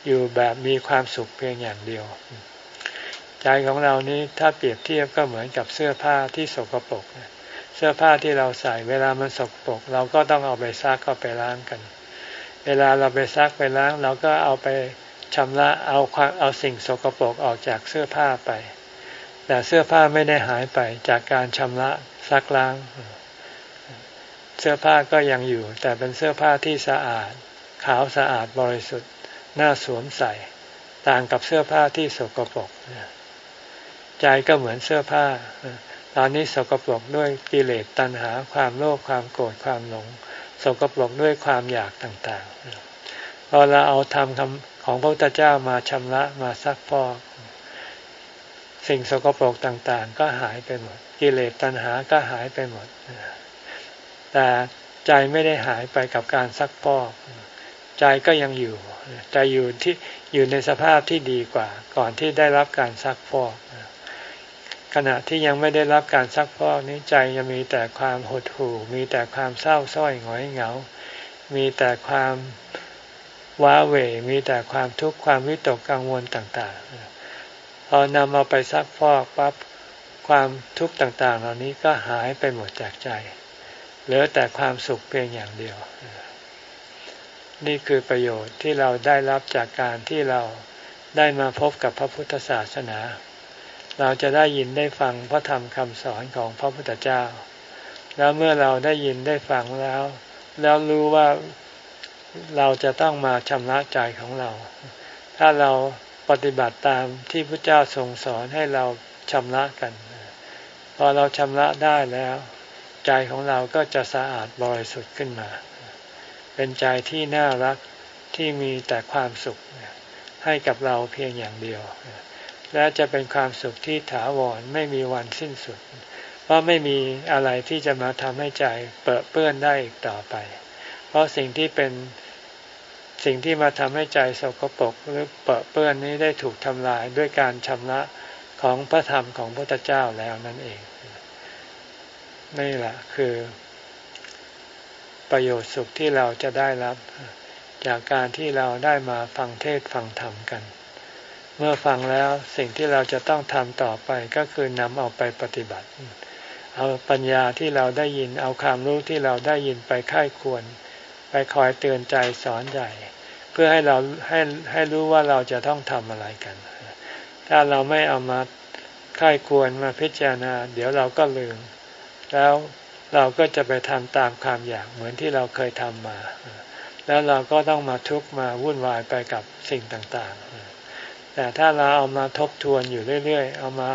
อยู่แบบมีความสุขเพียงอย่างเดียว ใจของเรานี้ถ้าเปรียบเทียบก็เหมือนกับเสื้อผ้าที่สกปรกเสื้อผ้าที่เราใส่เวลามันสกปรกเราก็ต้องเอาไปซักก็ไปล้างกัน เวลาเราไปซักไปล้างเราก็เอาไปชำระเอาความเอาสิ่งสกปรกออกจากเสื้อผ้าไป แต่เสื้อผ้าไม่ได้หายไปจากการชำระซักล้าง เสื้อผ้าก็ยังอยู่ แต่เป็นเสื้อผ้าที่สะอาด ขาวสะอาดบริสุทธิ์น่าสวมใส่ ต่างกับเสื้อผ้าที่สกปรก ใจก็เหมือนเสื้อผ้า ตอนนี้สกปรกด้วยกิเลสตัณหา ความโลภความโกรธความหลง สกปรกด้วยความอยากต่างๆ พอเราเอาธรรมคำของพระพุทธเจ้ามาชำระมาซักพอกสิ่งสกปรกต่างๆ ก็หายไปหมด กิเลสตัณหาก็หายไปหมด แต่ใจไม่ได้หายไปกับการซักพอกใจก็ยังอยู่ใจอยู่ที่อยู่ในสภาพที่ดีกว่า ก่อนที่ได้รับการซักพอก ขณะที่ยังไม่ได้รับการซักพอกนี้ใจยังมีแต่ความหดหู่ มีแต่ความเศร้าส้อยหงอยเหงา มีแต่ความว้าเหวมีแต่ความทุกข์ความวิตกกังวลต่างๆ พอนำเอาไปซักฟอกปั๊บความทุกข์ต่างๆ เหล่านี้ก็หายไปหมดจากใจ เหลือแต่ความสุขเพียงอย่างเดียว นี่คือประโยชน์ที่เราได้รับจากการที่เราได้มาพบกับพระพุทธศาสนา เราจะได้ยินได้ฟังพระธรรมคำสอนของพระพุทธเจ้า แล้วเมื่อเราได้ยินได้ฟังแล้ว แล้วรู้ว่าเราจะต้องมาชำระใจของเรา ถ้าเราปฏิบัติตามที่พระเจ้าทรงสอนให้เราชำระกัน พอเราชำระได้แล้ว ใจของเราก็จะสะอาดบริสุทธิ์ขึ้นมา เป็นใจที่น่ารักที่มีแต่ความสุขให้กับเราเพียงอย่างเดียว และจะเป็นความสุขที่ถาวรไม่มีวันสิ้นสุด เพราะไม่มีอะไรที่จะมาทำให้ใจเปิดเปื้อนได้อีกต่อไป เพราะสิ่งที่เป็นสิ่งที่มาทำให้ใจสกปรกหรือเปรอเปื้อนนี้ได้ถูกทำลายด้วยการชำระของพระธรรมของพระพุทธเจ้าแล้วนั่นเองนี่แหละคือประโยชน์สุขที่เราจะได้รับ จากการที่เราได้มาฟังเทศฟังธรรมกัน เมื่อฟังแล้วสิ่งที่เราจะต้องทำต่อไปก็คือนำเอาไปปฏิบัติ เอาปัญญาที่เราได้ยินเอาความรู้ที่เราได้ยินไปค่ายควร ไปคอยเตือนใจสอนใจ เพื่อให้เราให้ให้รู้ว่าเราจะต้องทำอะไรกัน ถ้าเราไม่เอามาค่ายควรมาพิจารณา เดี๋ยวเราก็ลืม แล้วเราก็จะไปทำตามความอยากเหมือนที่เราเคยทำมา แล้วเราก็ต้องมาทุกข์มาวุ่นวายไปกับสิ่งต่างๆ แต่ถ้าเราเอามาทบทวนอยู่เรื่อยๆ เอามา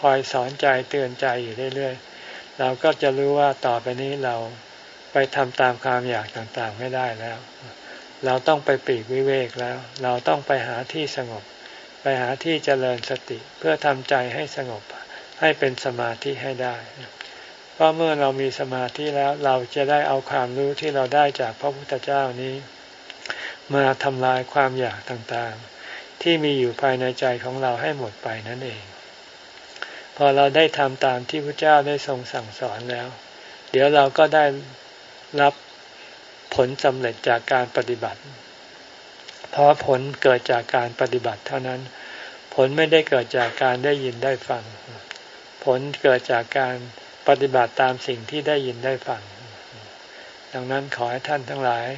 คอยสอนใจเตือนใจอยู่เรื่อยๆ เราก็จะรู้ว่าต่อไปนี้เราไปทำตามความอยากต่างๆไม่ได้แล้ว เราต้องไปปีกวิเวกแล้ว เราต้องไปหาที่สงบ ไปหาที่เจริญสติเพื่อทำใจให้สงบให้เป็นสมาธิให้ได้เพราะเมื่อเรามีสมาธิแล้วเราจะได้เอาความรู้ที่เราได้จากพระพุทธเจ้านี้ มาทำลายความอยากต่างๆ ที่มีอยู่ภายในใจของเราให้หมดไปนั่นเอง พอเราได้ทำตามที่พระเจ้าได้ทรงสั่งสอนแล้ว เดี๋ยวเราก็ได้รับผลสำเร็จจากการปฏิบัติ เพราะผลเกิดจากการปฏิบัติเท่านั้น ผลไม่ได้เกิดจากการได้ยินได้ฟัง ผลเกิดจากการปฏิบัติตามสิ่งที่ได้ยินได้ฟัง ดังนั้นขอให้ท่านทั้งหลาย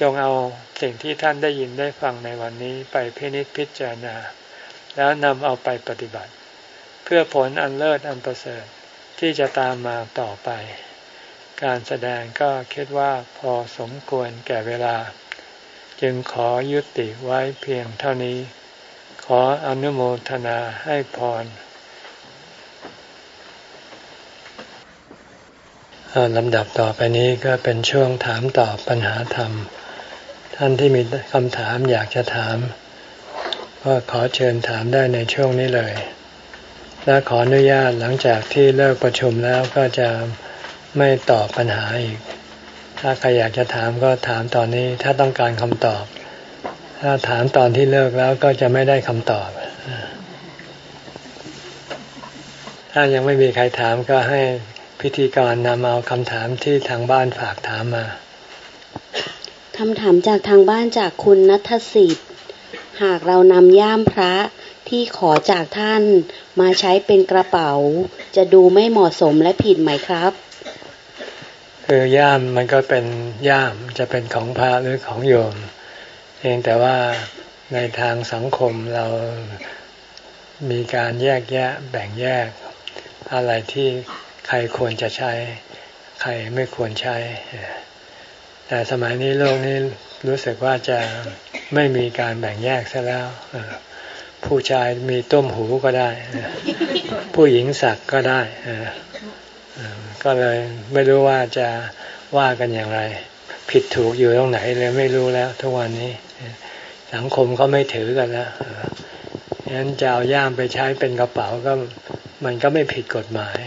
จงเอาสิ่งที่ท่านได้ยินได้ฟังในวันนี้ไปพินิจพิจารณา แล้วนำเอาไปปฏิบัติ เพื่อผลอันเลิศอันประเสริฐที่จะตามมาต่อไป การแสดงก็คิดว่าพอสมควรแก่เวลา จึงขอยุติไว้เพียงเท่านี้ ขออนุโมทนาให้พรลำดับต่อไปนี้ก็เป็นช่วงถามตอบปัญหาธรรม ท่านที่มีคำถามอยากจะถาม ก็ขอเชิญถามได้ในช่วงนี้เลย และขออนุญาตหลังจากที่เลิกประชุมแล้วก็จะไม่ตอบปัญหาอีก ถ้าใครอยากจะถามก็ถามตอนนี้ถ้าต้องการคำตอบ ถ้าถามตอนที่เลิกแล้วก็จะไม่ได้คำตอบ ถ้ายังไม่มีใครถามก็ให้พิธีกรนำเอาคำถามที่ทางบ้านฝากถามมา คำถามจากทางบ้านจากคุณนัทสิทธิ์ หากเรานำย่ามพระที่ขอจากท่านมาใช้เป็นกระเป๋า จะดูไม่เหมาะสมและผิดไหมครับ คือย่ามมันก็เป็นย่ามจะเป็นของพระหรือของโยมเองแต่ว่าในทางสังคมเรามีการแยกแยะแบ่งแยก อะไรที่ใครควรจะใช้ ใครไม่ควรใช้ แต่สมัยนี้โลกนี้รู้สึกว่าจะไม่มีการแบ่งแยกซะแล้วผู้ชายมีต้มหูก็ได้ ผู้หญิงสักก็ได้ก็เลยไม่รู้ว่าจะว่ากันอย่างไร ผิดถูกอยู่ตรงไหนเลยไม่รู้แล้ว ทุกวันนี้ สังคมก็ไม่ถือกันแล้วงั้นจะเอาย่ามไปใช้เป็นกระเป๋าก็มันก็ไม่ผิดกฎหมาย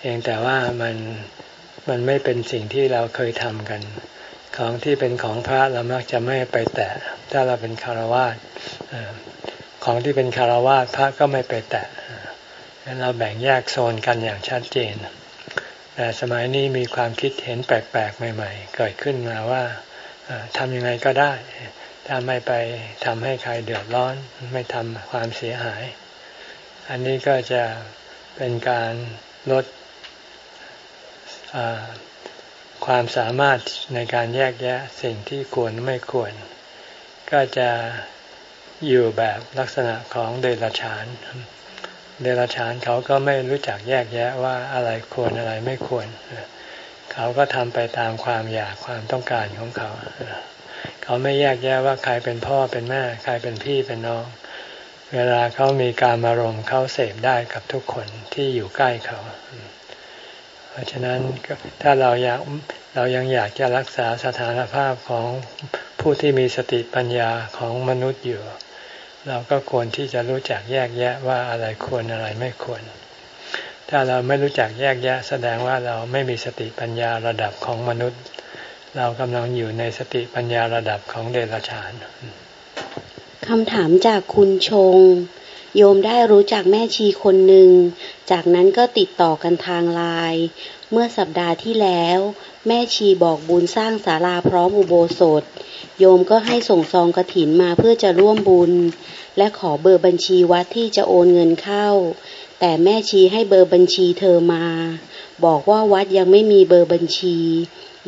เองแต่ว่ามันมันไม่เป็นสิ่งที่เราเคยทำกัน ของที่เป็นของพระเรามักจะไม่ไปแตะ ถ้าเราเป็นคารวาสของที่เป็นคารวาสพระก็ไม่ไปแตะเราแบ่งแยกโซนกันอย่างชัดเจน แต่สมัยนี้มีความคิดเห็นแปลกๆใหม่ ๆ เกิดขึ้นมาว่าทำยังไงก็ได้ ถ้าไม่ไปทำให้ใครเดือดร้อน ไม่ทำความเสียหาย อันนี้ก็จะเป็นการลด ความสามารถในการแยกแยะสิ่งที่ควรไม่ควร ก็จะอยู่แบบลักษณะของเดรัจฉาน เดรัจฉานเขาก็ไม่รู้จักแยกแยะว่าอะไรควรอะไรไม่ควร เขาก็ทำไปตามความอยากความต้องการของเขา เขาไม่แยกแยะว่าใครเป็นพ่อเป็นแม่ ใครเป็นพี่เป็นน้อง เวลาเขามีการอารมณ์เขาเสพได้กับทุกคนที่อยู่ใกล้เขา ราะฉะนั้นถ้าเราอยากเรายังอยากจะรักษาสถานภาพของผู้ที่มีสติปัญญาของมนุษย์อยู่ เราก็ควรที่จะรู้จักแยกแยะว่าอะไรควรอะไรไม่ควร ถ้าเราไม่รู้จักแยกแยะ แสดงว่าเราไม่มีสติปัญญาระดับของมนุษย์ เรากำลังอยู่ในสติปัญญาระดับของเดรัจฉานคำถามจากคุณชง โยมได้รู้จักแม่ชีคนหนึ่ง จากนั้นก็ติดต่อกันทางไลน์เมื่อสัปดาห์ที่แล้ว แม่ชีบอกบุญสร้างศาลาพร้อมอุโบสถ โยมก็ให้ส่งซองกระถินมาเพื่อจะร่วมบุญ และขอเบอร์บัญชีวัดที่จะโอนเงินเข้า แต่แม่ชีให้เบอร์บัญชีเธอมา บอกว่าวัดยังไม่มีเบอร์บัญชี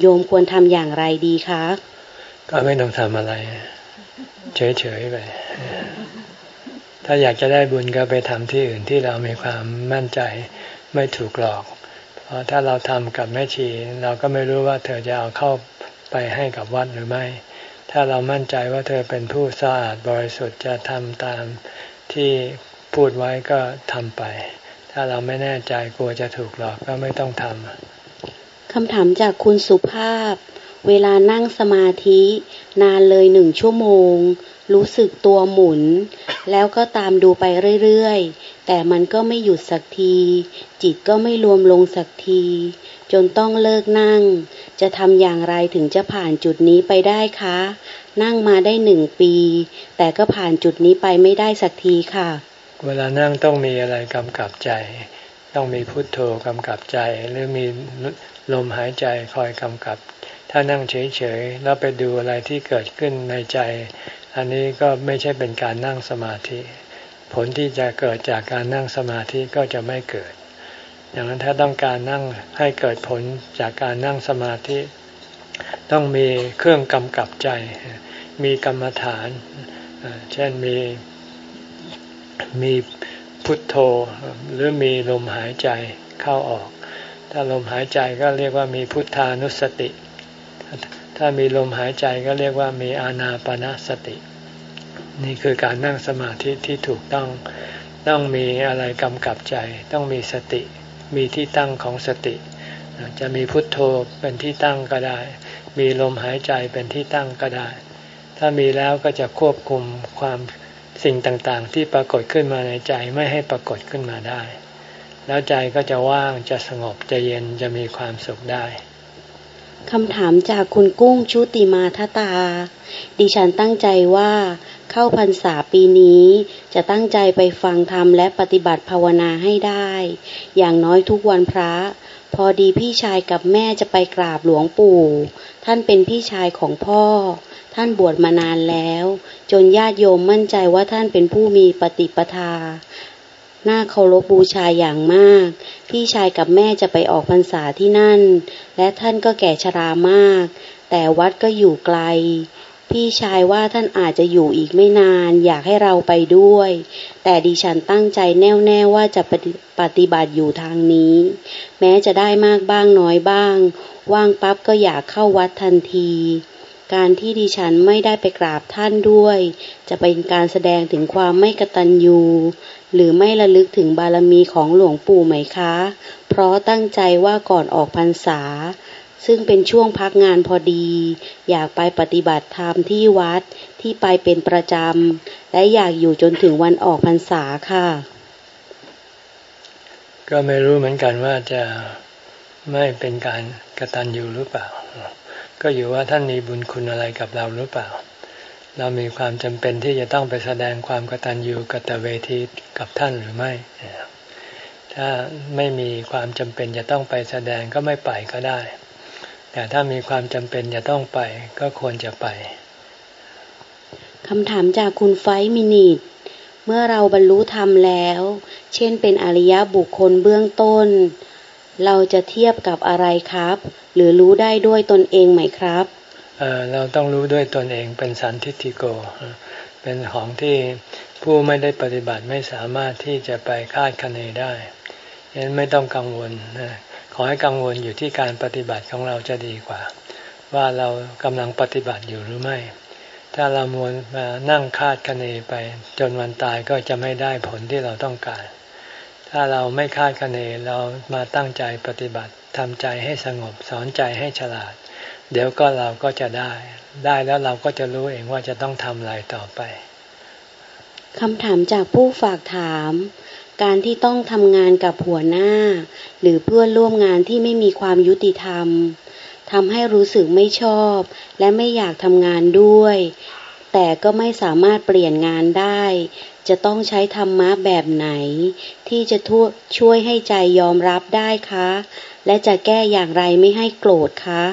โยมควรทำอย่างไรดีคะ ก็ไม่ต้องทำอะไร เฉยๆไป ถ้าอยากจะได้บุญก็ไปทำที่อื่นที่เรามีความมั่นใจไม่ถูกหลอก เพราะถ้าเราทำกับแม่ชี เราก็ไม่รู้ว่าเธอจะเอาเข้าไปให้กับวัดหรือไม่ ถ้าเรามั่นใจว่าเธอเป็นผู้สะอาดบริสุทธิ์จะทำตามที่พูดไว้ก็ทำไป ถ้าเราไม่แน่ใจกลัวจะถูกหลอกก็ไม่ต้องทำคำถามจากคุณสุภาพ เวลานั่งสมาธิ นานเลยหนึ่งชั่วโมง รู้สึกตัวหมุน แล้วก็ตามดูไปเรื่อยๆ แต่มันก็ไม่หยุดสักที จิตก็ไม่รวมลงสักที จนต้องเลิกนั่ง จะทำอย่างไรถึงจะผ่านจุดนี้ไปได้คะ นั่งมาได้หนึ่งปี แต่ก็ผ่านจุดนี้ไปไม่ได้สักทีค่ะ เวลานั่งต้องมีอะไรกำกับใจ ต้องมีพุทโธกำกับใจ หรือมีลมหายใจคอยกำกับ ถ้านั่งเฉยๆแล้วไปดูอะไรที่เกิดขึ้นในใจ อันนี้ก็ไม่ใช่เป็นการนั่งสมาธิ ผลที่จะเกิดจากการนั่งสมาธิก็จะไม่เกิด อย่างนั้นถ้าต้องการนั่งให้เกิดผลจากการนั่งสมาธิ ต้องมีเครื่องกำกับใจ มีกรรมฐาน เช่นมีมีพุทโธหรือมีลมหายใจเข้าออก ถ้าลมหายใจก็เรียกว่ามีพุทธานุสติ ถ้ามีลมหายใจก็เรียกว่ามีอานาปนาสติ นี่คือการนั่งสมาธิที่ถูกต้องต้องมีอะไรกำกับใจ ต้องมีสติ มีที่ตั้งของสติ จะมีพุทโธเป็นที่ตั้งก็ได้ มีลมหายใจเป็นที่ตั้งก็ได้ ถ้ามีแล้วก็จะควบคุมความสิ่งต่างๆ ที่ปรากฏขึ้นมาในใจไม่ให้ปรากฏขึ้นมาได้ แล้วใจก็จะว่างจะสงบจะเย็นจะมีความสุขได้ คำถามจากคุณกุ้งชุติมาทตา ดิฉันตั้งใจว่า เข้าพรรษาปีนี้ จะตั้งใจไปฟังธรรมและปฏิบัติภาวนาให้ได้ อย่างน้อยทุกวันพระ พอดีพี่ชายกับแม่จะไปกราบหลวงปู่ ท่านเป็นพี่ชายของพ่อ ท่านบวชมานานแล้ว จนญาติโยมมั่นใจว่าท่านเป็นผู้มีปฏิปทา น่าเคารพบูชาอย่างมาก พี่ชายกับแม่จะไปออกพรรษาที่นั่น และท่านก็แก่ชรามาก แต่วัดก็อยู่ไกล พี่ชายว่าท่านอาจจะอยู่อีกไม่นาน อยากให้เราไปด้วย แต่ดิฉันตั้งใจแน่วแน่ว่าจะปฏิบัติอยู่ทางนี้ แม้จะได้มากบ้างน้อยบ้าง ว่างปั๊บก็อยากเข้าวัดทันที การที่ดิฉันไม่ได้ไปกราบท่านด้วย จะเป็นการแสดงถึงความไม่กตัญญู หรือไม่ระลึกถึงบารมีของหลวงปู่ไหมคะ เพราะตั้งใจว่าก่อนออกพรรษา ซึ่งเป็นช่วงพักงานพอดี อยากไปปฏิบัติธรรมที่วัดที่ไปเป็นประจำ และอยากอยู่จนถึงวันออกพรรษาค่ะ ก็ไม่รู้เหมือนกันว่าจะไม่เป็นการกระตันอยู่หรือเปล่า ก็อยู่ว่าท่านมีบุญคุณอะไรกับเราหรือเปล่า เรามีความจำเป็นที่จะต้องไปแสดงความกตัญญูกตเวทีกับท่านหรือไม่ ถ้าไม่มีความจำเป็นจะต้องไปแสดงก็ไม่ไปก็ได้ แต่ถ้ามีความจำเป็นจะต้องไปก็ควรจะไปคำถามจากคุณไฟมินิตเมื่อเราบรรลุธรรมแล้ว เช่นเป็นอริยบุคคลเบื้องต้น เราจะเทียบกับอะไรครับ หรือรู้ได้ด้วยตนเองไหมครับเราต้องรู้ด้วยตนเองเป็นสันทิฏฐิโก เป็นของที่ผู้ไม่ได้ปฏิบัติไม่สามารถที่จะไปคาดคะเนได้ยันไม่ต้องกังวลขอให้กังวลอยู่ที่การปฏิบัติของเราจะดีกว่า ว่าเรากำลังปฏิบัติอยู่หรือไม่ ถ้าเรามวนมานั่งคาดคะเนไป จนวันตายก็จะไม่ได้ผลที่เราต้องการ ถ้าเราไม่คาดคะเนเรามาตั้งใจปฏิบัติ ทำใจให้สงบ สอนใจให้ฉลาด เดี๋ยวก็เราก็จะได้ ได้แล้วเราก็จะรู้เองว่าจะต้องทำอะไรต่อไปคำถามจากผู้ฝากถาม การที่ต้องทำงานกับหัวหน้า หรือเพื่อนร่วมงานที่ไม่มีความยุติธรรมทำให้รู้สึกไม่ชอบ และไม่อยากทำงานด้วย แต่ก็ไม่สามารถเปลี่ยนงานได้ จะต้องใช้ธรรมะแบบไหน ที่จะช่วยให้ใจยอมรับได้คะ และจะแก้อย่างไรไม่ให้โกรธคะ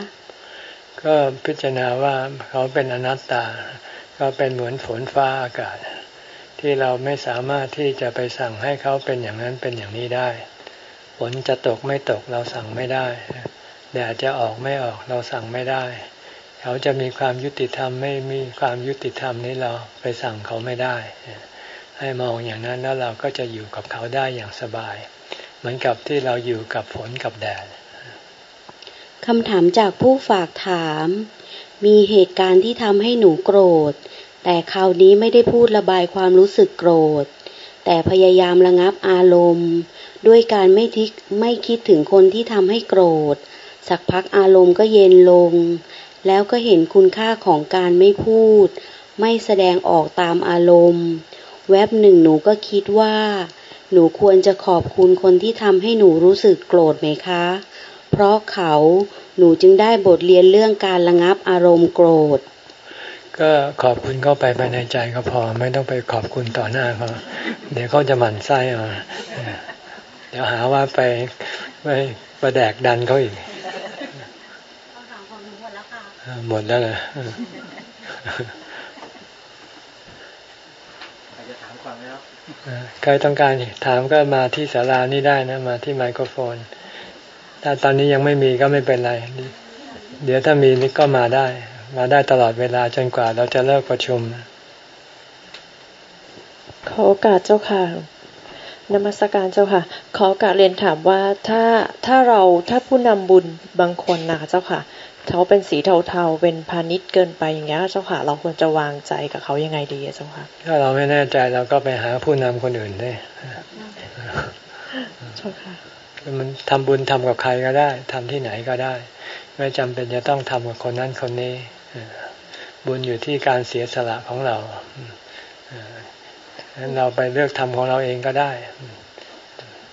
ก็พิจารณาว่าเขาเป็นอนัตตา ก็เป็นเหมือนฝนฟ้าอากาศ ที่เราไม่สามารถที่จะไปสั่งให้เขาเป็นอย่างนั้นเป็นอย่างนี้ได้ ฝนจะตกไม่ตกเราสั่งไม่ได้แดดจะออกไม่ออกเราสั่งไม่ได้ เขาจะมีความยุติธรรมไม่มีความยุติธรรมนี้เราไปสั่งเขาไม่ได้ ให้มองอย่างนั้นแล้วเราก็จะอยู่กับเขาได้อย่างสบาย เหมือนกับที่เราอยู่กับฝนกับแดดคำถามจากผู้ฝากถาม มีเหตุการณ์ที่ทำให้หนูโกรธ แต่คราวนี้ไม่ได้พูดระบายความรู้สึกโกรธ แต่พยายามระงับอารมณ์ ด้วยการไม่ทิไม่คิดถึงคนที่ทำให้โกรธ สักพักอารมณ์ก็เย็นลง แล้วก็เห็นคุณค่าของการไม่พูด ไม่แสดงออกตามอารมณ์ แวบหนึ่งหนูก็คิดว่า หนูควรจะขอบคุณคนที่ทำให้หนูรู้สึกโกรธไหมคะ เพราะเขาหนูจึงได้บทเรียนเรื่องการระงับอารมณ์โกรธ ก็ขอบคุณเขาไปภายในใจก็พอ ไม่ต้องไปขอบคุณต่อหน้าเขาเดี๋ยวเขาจะหมั่นไส้เอาเดี๋ยวหาว่าไปไปประแดกดันเขาอีกหมดแล้วเล ใครต้องการถามก็มาที่ศาลานี่ได้นะ มาที่ไมโครโฟน ถ้าตอนนี้ยังไม่มีก็ไม่เป็นไร เดี๋ยวถ้ามีนี่ก็มาได้ มาได้ตลอดเวลาจนกว่าเราจะเลิกประชุม ขอโอกาสเจ้าค่ะนมัสการเจ้าค่ะ ขอโอกาสเรียนถามว่าถ้าถ้าเราถ้าผู้นำบุญบางคนนะคะเจ้าค่ะ เขาเป็นสีเทาๆ เป็นพาณิชย์เกินไปอย่างเงี้ยเจ้าค่ะ เราควรจะวางใจกับเขายังไงดีเจ้าค่ะ ถ้าเราไม่แน่ใจเราก็ไปหาผู้นำคนอื่นได้เจ้าค่ะมันทำบุญทำกับใครก็ได้ทำที่ไหนก็ได้ ไม่จำเป็นจะต้องทำกับคนนั้นคนนี้ บุญอยู่ที่การเสียสละของเราฉะนั้นเราไปเลือกทำของเราเองก็ได้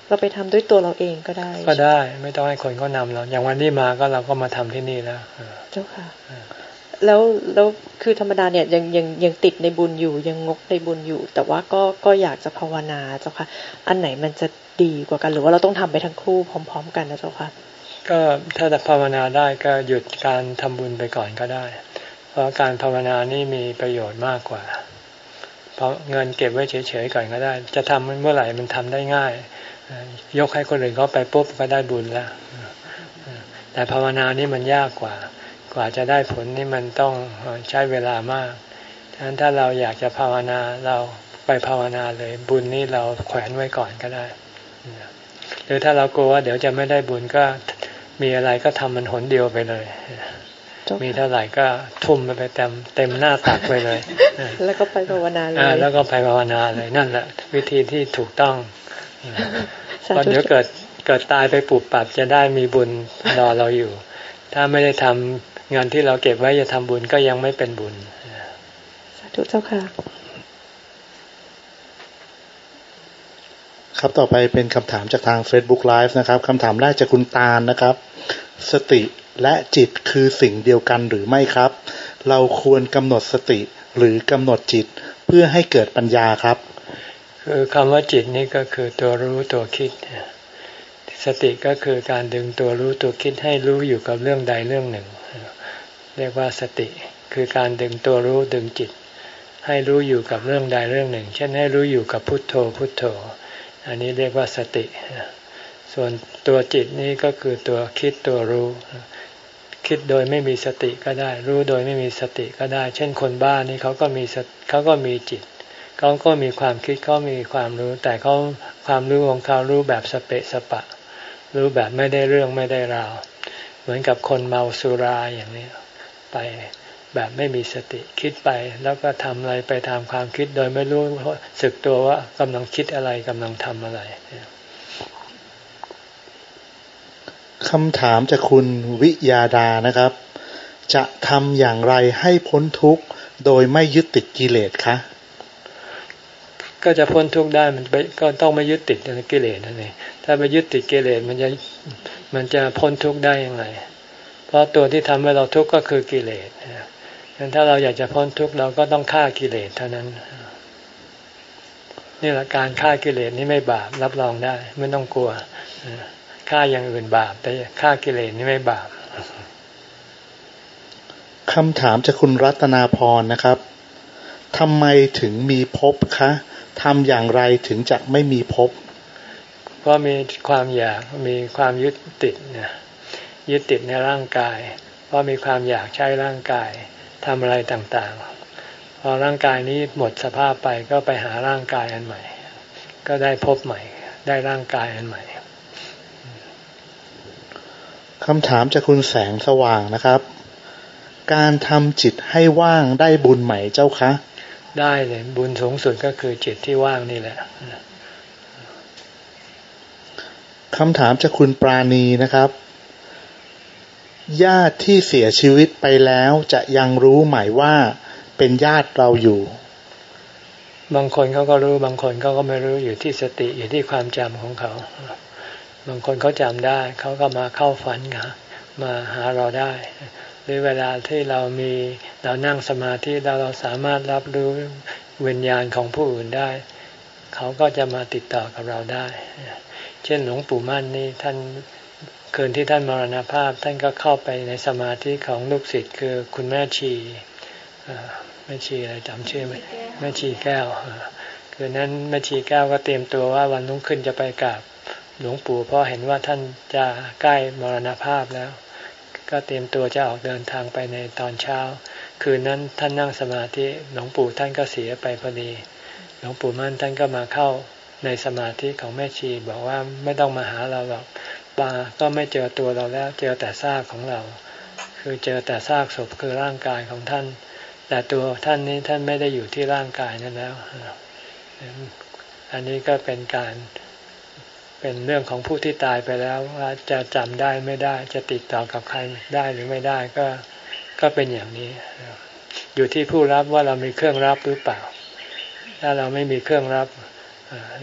เราไปทำด้วยตัวเราเองก็ได้ ก็ได้ ไม่ต้องให้คนเขานำเรา อย่างวันนี้มาก็เราก็มาทำที่นี่แล้วเจ้าค่ะ แล้วแล้วคือธรรมดาเนี่ยยังยังยังติดในบุญอยู่ยังงกในบุญอยู่ แต่ว่าก็ก็อยากจะภาวนาเจ้าค่ะ อันไหนมันจะดีกว่ากัน หรือว่าเราต้องทำไปทั้งคู่พร้อม ๆ กันนะเจ้าค่ะ ก็ถ้าจะภาวนาได้ก็หยุดการทำบุญไปก่อนก็ได้ เพราะการภาวนานี่มีประโยชน์มากกว่า เพราะเงินเก็บไว้เฉยๆก่อนก็ได้ จะทำเมื่อไหร่มันทำได้ง่าย ยกให้คนอื่นเขาไปปุ๊บก็ได้บุญแล้วแต่ภาวนานี่มันยากกว่า กว่าจะได้ผลนี่มันต้องใช้เวลามากฉะนั้นถ้าเราอยากจะภาวนาเราไปภาวนาเลย บุญนี่เราแขวนไว้ก่อนก็ได้ หรือถ้าเรากลัวว่าเดี๋ยวจะไม่ได้บุญก็มีอะไรก็ทำมันหนเดียวไปเลย มีเท่าไหร่ก็ทุ่มไปเต็มเต็มหน้าตักไปเลย แล้วก็ไปภาวนาเลยแล้วก็ไปภาวนาเลยนั่นแหละ วิธีที่ถูกต้องเพราะเดี๋ยวเกิดเกิดตายไปปุบปับจะได้มีบุญรอเราอยู่ ถ้าไม่ได้ทำเงินที่เราเก็บไว้จะทำบุญก็ยังไม่เป็นบุญสาธุเจ้าค่ะ ครับต่อไปเป็นคำถามจากทาง Facebook Live นะครับคำถามแรกจากคุณตาลนะครับ สติ และจิตคือสิ่งเดียวกันหรือไม่ครับ เราควรกำหนดสติหรือกำหนดจิตเพื่อให้เกิดปัญญาครับ คือคำว่าจิตนี่ก็คือตัวรู้ตัวคิด สติก็คือการดึงตัวรู้ตัวคิดให้รู้อยู่กับเรื่องใดเรื่องหนึ่ง เรียกว่าสติคือการดึงตัวรู้ดึงจิต ให้รู้อยู่กับเรื่องใดเรื่องหนึ่ง เช่นให้รู้อยู่กับพุทโธพุทโธ อันนี้เรียกว่าสติ ส่วนตัวจิตนี้ก็คือตัวคิดตัวรู้ คิดโดยไม่มีสติก็ได้ รู้โดยไม่มีสติก็ได้ เช่นคนบ้านนี่เขาก็มีเขาก็มีจิตเขาก็มีความคิดเขามีความรู้ แต่เขาความรู้ของเขารู้แบบสเปะสปะ รู้แบบไม่ได้เรื่องไม่ได้ราว เหมือนกับคนเมาสุราอย่างนี้ไปแบบไม่มีสติคิดไป แล้วก็ทำอะไรไปตามความคิดโดยไม่รู้สึกตัวว่ากำลังคิดอะไรกำลังทำอะไร คำถามจากคุณวิยาดานะครับ จะทำอย่างไรให้พ้นทุกข์โดยไม่ยึดติดกิเลสคะก็จะพ้นทุกข์ได้มันก็ต้องไม่ยึดติดในกิเลสนั่นเองถ้าไปยึดติดกิเลสมันจะมันจะพ้นทุกข์ได้ยังไงเพราะตัวที่ทำให้เราทุกข์ก็คือกิเลสงั้นถ้าเราอยากจะพ้นทุกข์เราก็ต้องฆ่ากิเลสเท่านั้น นี่แหละการฆ่ากิเลสนี่ไม่บาปรับรองได้ ไม่ต้องกลัว ฆ่าอย่างอื่นบาป แต่ฆ่ากิเลสนี่ไม่บาปคำถามจากคุณรัตนาพรนะครับทำไมถึงมีภพคะทำอย่างไรถึงจะไม่มีภพเพราะมีความอยากมีความยึดติดเนี่ยยึดติดในร่างกาย เพราะมีความอยากใช้ร่างกายทำอะไรต่างๆ พอร่างกายนี้หมดสภาพไปก็ไปหาร่างกายอันใหม่ ก็ได้พบใหม่ ได้ร่างกายอันใหม่ คำถามจากคุณแสงสว่างนะครับ การทำจิตให้ว่างได้บุญใหม่เจ้าคะ ได้เลยบุญสูงสุดก็คือจิตที่ว่างนี่แหละคำถามจากคุณปราณีนะครับ ญาติที่เสียชีวิตไปแล้วจะยังรู้ไหมว่าเป็นญาติเราอยู่ บางคนเขาก็รู้บางคนเขาก็ไม่รู้อยู่ที่สติอยู่ที่ความจำของเขา บางคนเขาจำได้เขาก็มาเข้าฝันมาหาเราได้ หรือเวลาที่เรามีเรานั่งสมาธิเราเราสามารถรับรู้วิญญาณของผู้อื่นได้ เขาก็จะมาติดต่อกับเราได้ เช่นหลวงปู่มั่นนี่ท่านคืนที่ท่านมรณภาพ ท่านก็เข้าไปในสมาธิของลูกศิษย์คือคุณแม่ชีแม่ชีอะไรจำชื่อไหมแม่ชีแก้วคืนนั้นแม่ชีแก้วก็เตรียมตัวว่าวันนุ่งขึ้นจะไปกราบ หลวงปู่เพราะเห็นว่าท่านจะใกล้มรณภาพแล้ว ก็เตรียมตัวจะออกเดินทางไปในตอนเช้า คืนนั้นท่านนั่งสมาธิหลวงปู่ท่านก็เสียไปพอดีหลวงปู่มั่นท่านก็มาเข้าในสมาธิของแม่ชีบอกว่าไม่ต้องมาหาเราหรอกมาก็ไม่เจอตัวเราแล้ว เจอแต่ซากของเรา คือเจอแต่ซากศพคือร่างกายของท่าน แต่ตัวท่านนี้ท่านไม่ได้อยู่ที่ร่างกายนั้นแล้ว อันนี้ก็เป็นการ เป็นเรื่องของผู้ที่ตายไปแล้วว่าจะจำได้ไม่ได้ จะติดต่อกับใครได้หรือไม่ได้ก็ก็เป็นอย่างนี้ อยู่ที่ผู้รับว่าเรามีเครื่องรับหรือเปล่า ถ้าเราไม่มีเครื่องรับ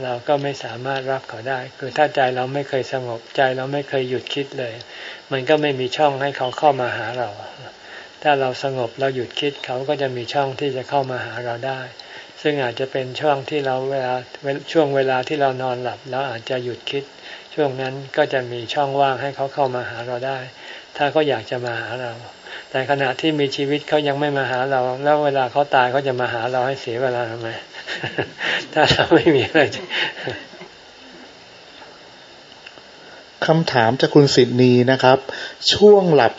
เราก็ไม่สามารถรับเขาได้ คือถ้าใจเราไม่เคยสงบใจเราไม่เคยหยุดคิดเลย มันก็ไม่มีช่องให้เขาเข้ามาหาเรา ถ้าเราสงบเราหยุดคิดเขาก็จะมีช่องที่จะเข้ามาหาเราได้ ซึ่งอาจจะเป็นช่วงที่เราเวลาช่วงเวลาที่เรานอนหลับแล้วอาจจะหยุดคิด ช่วงนั้นก็จะมีช่องว่างให้เขาเข้ามาหาเราได้ ถ้าเขาอยากจะมาหาเรา แต่ขณะที่มีชีวิตเขายังไม่มาหาเรา แล้วเวลาเขาตายเขาจะมาหาเราให้เสียเวลาทำไมถ้าเราไม่มีอะไรคำถามจากคุณสิทนีนะครับ ช่วงหลับ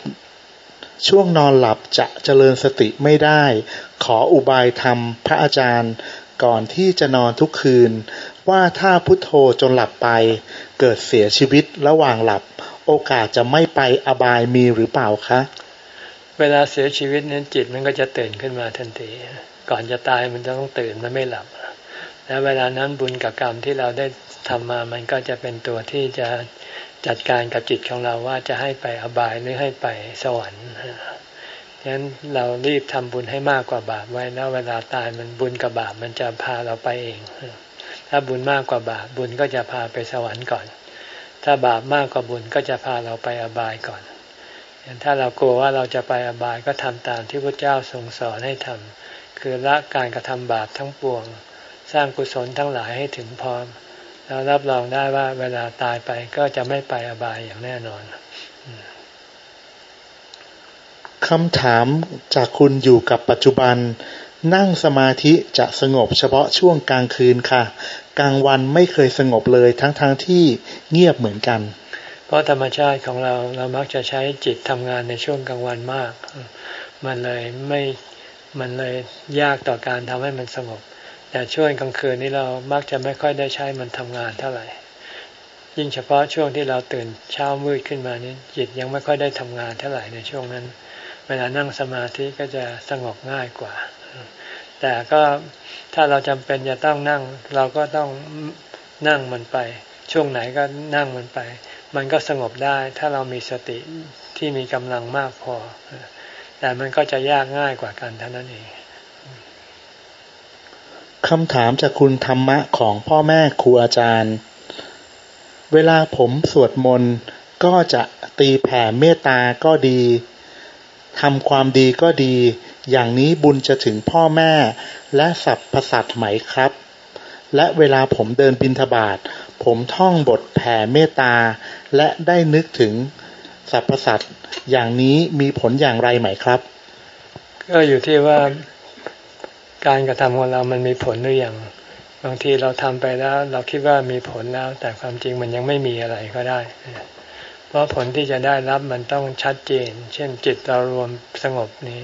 ช่วงนอนหลับจะเจริญสติไม่ได้ ขออุบายธรรมพระอาจารย์ ก่อนที่จะนอนทุกคืน ว่าถ้าพุทโธจนหลับไป เกิดเสียชีวิตระหว่างหลับ โอกาสจะไม่ไปอบายมีหรือเปล่าคะ เวลาเสียชีวิตนั้นจิตมันก็จะตื่นขึ้นมาทันที ก่อนจะตายมันจะต้องตื่นมันไม่หลับ แล้วเวลานั้นบุญกับกรรมที่เราได้ทำมามันก็จะเป็นตัวที่จะ จัดการกับจิตของเราว่าจะให้ไปอบายหรือให้ไปสวรรค์ฉะนั้นเรารีบทำบุญให้มากกว่าบาปไว้แล้วเวลาตายมันบุญกับบาปมันจะพาเราไปเอง ถ้าบุญมากกว่าบาปบุญก็จะพาไปสวรรค์ก่อน ถ้าบาปมากกว่าบุญก็จะพาเราไปอบายก่อน ถ้าเรากลัวว่าเราจะไปอบายก็ทำตามที่พระเจ้าทรงสอนให้ทำคือละการกระทำบาปทั้งปวง สร้างกุศลทั้งหลายให้ถึงพร้อม แล้วรับรองได้ว่าเวลาตายไปก็จะไม่ไปอบายอย่างแน่นอนคำถามจากคุณอยู่กับปัจจุบัน นั่งสมาธิจะสงบเฉพาะช่วงกลางคืนค่ะ กลางวันไม่เคยสงบเลยทั้งๆทที่เงียบเหมือนกัน เพราะธรรมชาติของเราเรามักจะใช้จิตทำงานในช่วงกลางวันมาก มันเลยไม่มันเลยยากต่อการทำให้มันสงบ แต่ช่วงกลางคืนนี้เรามักจะไม่ค่อยได้ใช้มันทำงานเท่าไหร่ ยิ่งเฉพาะช่วงที่เราตื่นเช้ามืดขึ้นมานี้จิตยังไม่ค่อยได้ทำงานเท่าไหร่ในช่วงนั้น เวลานั่งสมาธิก็จะสงบง่ายกว่า แต่ก็ถ้าเราจำเป็นจะต้องนั่ง เราก็ต้องนั่งมันไป ช่วงไหนก็นั่งมันไป มันก็สงบได้ถ้าเรามีสติที่มีกำลังมากพอ แต่มันก็จะยากง่ายกว่ากันเท่านั้นเอง คำถามจากคุณธรรมะของพ่อแม่ครูอาจารย์ เวลาผมสวดมนต์ก็จะตีแผ่เมตตาก็ดีทำความดีก็ดี อย่างนี้บุญจะถึงพ่อแม่ และสัพพสัตไหมครับ และเวลาผมเดินบินทบาทผมท่องบทแผ่เมตตา และได้นึกถึงสรรพสัตว์อย่างนี้มีผลอย่างไรไหมครับ ก็อยู่ที่ว่า การกระทำของเรามันมีผลหรือยังบางทีเราทำไปแล้ว เราคิดว่ามีผลแล้ว แต่ความจริงมันยังไม่มีอะไรก็ได้ เพราะผลที่จะได้รับมันต้องชัดเจน เช่นจิตเรารวมสงบนี้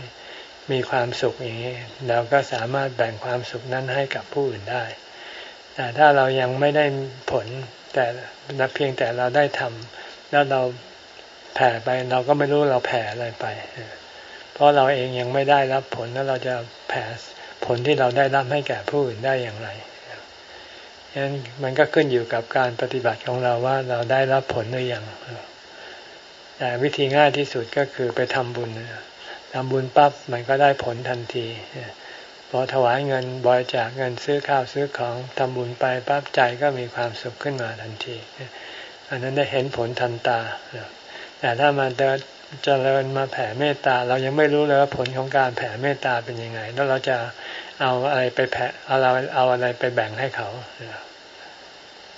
มีความสุขอย่างนี้เราก็สามารถแบ่งความสุขนั้นให้กับผู้อื่นได้ แต่ถ้าเรายังไม่ได้ผลแต่เพียงแต่เราได้ทำแล้วเราแผ่ไปเราก็ไม่รู้เราแผ่อะไรไป เพราะเราเองยังไม่ได้รับผลแล้วเราจะแผ่ ผลที่เราได้รับให้แก่ผู้อื่นได้อย่างไรฉะนั้นมันก็ขึ้นอยู่กับการปฏิบัติของเราว่าเราได้รับผลหรือยังแต่วิธีง่ายที่สุดก็คือไปทำบุญทำบุญปั๊บมันก็ได้ผลทันทีพอถวายเงินบริจาคเงินซื้อข้าวซื้อของทำบุญไปปั๊บใจก็มีความสุขขึ้นมาทันที อันนั้นได้เห็นผลทันตาแต่ถ้ามาเดิน เจริญมาแผ่เมตตา เรายังไม่รู้เลยว่าผลของการแผ่เมตตาเป็นยังไง แล้วเราจะเอาอะไรไปแผ่เอาเราเอาอะไรไปแบ่งให้เขา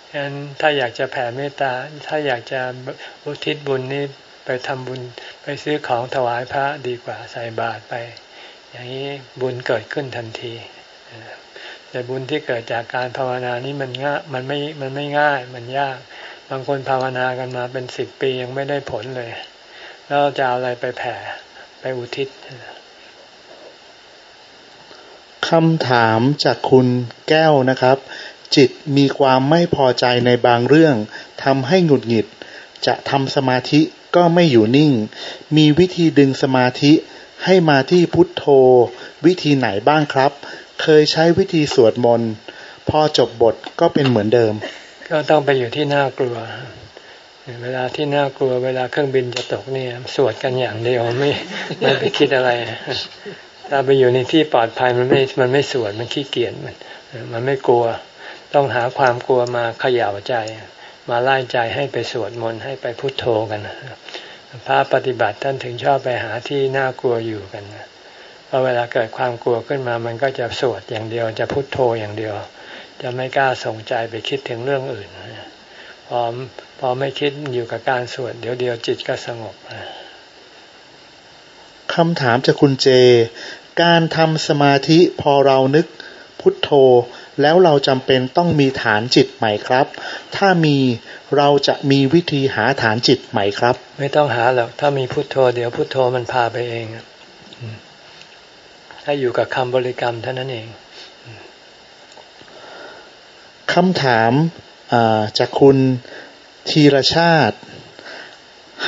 ฉะนั้นถ้าอยากจะแผ่เมตตา ถ้าอยากจะอุทิศบุญนี้ไปทำบุญไปซื้อของถวายพระดีกว่าใส่บาตรไป อย่างนี้บุญเกิดขึ้นทันทีแต่บุญที่เกิดจากการภาวนานี้มันง่ายมันไม่มันไม่ง่ายมันยาก บางคนภาวนากันมาเป็นสิบปียังไม่ได้ผลเลย แล้วจะเอาอะไรไปแผ่ไปอุทิศคำถามจากคุณแก้วนะครับ จิตมีความไม่พอใจในบางเรื่องทำให้หงุดหงิด จะทำสมาธิก็ไม่อยู่นิ่ง มีวิธีดึงสมาธิให้มาที่พุทโธ วิธีไหนบ้างครับ เคยใช้วิธีสวดมนต์พอจบบทก็เป็นเหมือนเดิมกก็ต้องไปอยู่ที่น่ากลัว เวลาที่น่ากลัวเวลาเครื่องบินจะตกเนี่ย สวดกันอย่างเดียวไม่ไม่ไปคิดอะไรถ้าไปอยู่ในที่ปลอดภัยมันไม่มันไม่สวดมันขี้เกียจมันมันไม่กลัว ต้องหาความกลัวมาเขย่าใจ มาไล่ใจให้ไปสวดมนต์ให้ไปพุโทโธกันพระปฏิบัติท่านถึงชอบไปหาที่น่ากลัวอยู่กันเพราะเวลาเกิดความกลัวขึ้นมา มันก็จะสวดอย่างเดียว จะพุโทโธอย่างเดียว จะไม่กล้าส่งใจไปคิดถึงเรื่องอื่น พอพอไม่คิดอยู่กับการสวดเดี๋ยวเดียวจิตก็สงบคำถามจากคุณเจ การทำสมาธิพอเรานึกพุทโธ แล้วเราจำเป็นต้องมีฐานจิตใหม่ครับ ถ้ามีเราจะมีวิธีหาฐานจิตใหม่ครับ ไม่ต้องหาหรอกถ้ามีพุทโธ เดี๋ยวพุทโธมันพาไปเองถ้าอยู่กับคำบริกรรมเท่านั้นเองคำถาม จากคุณธีรชาติ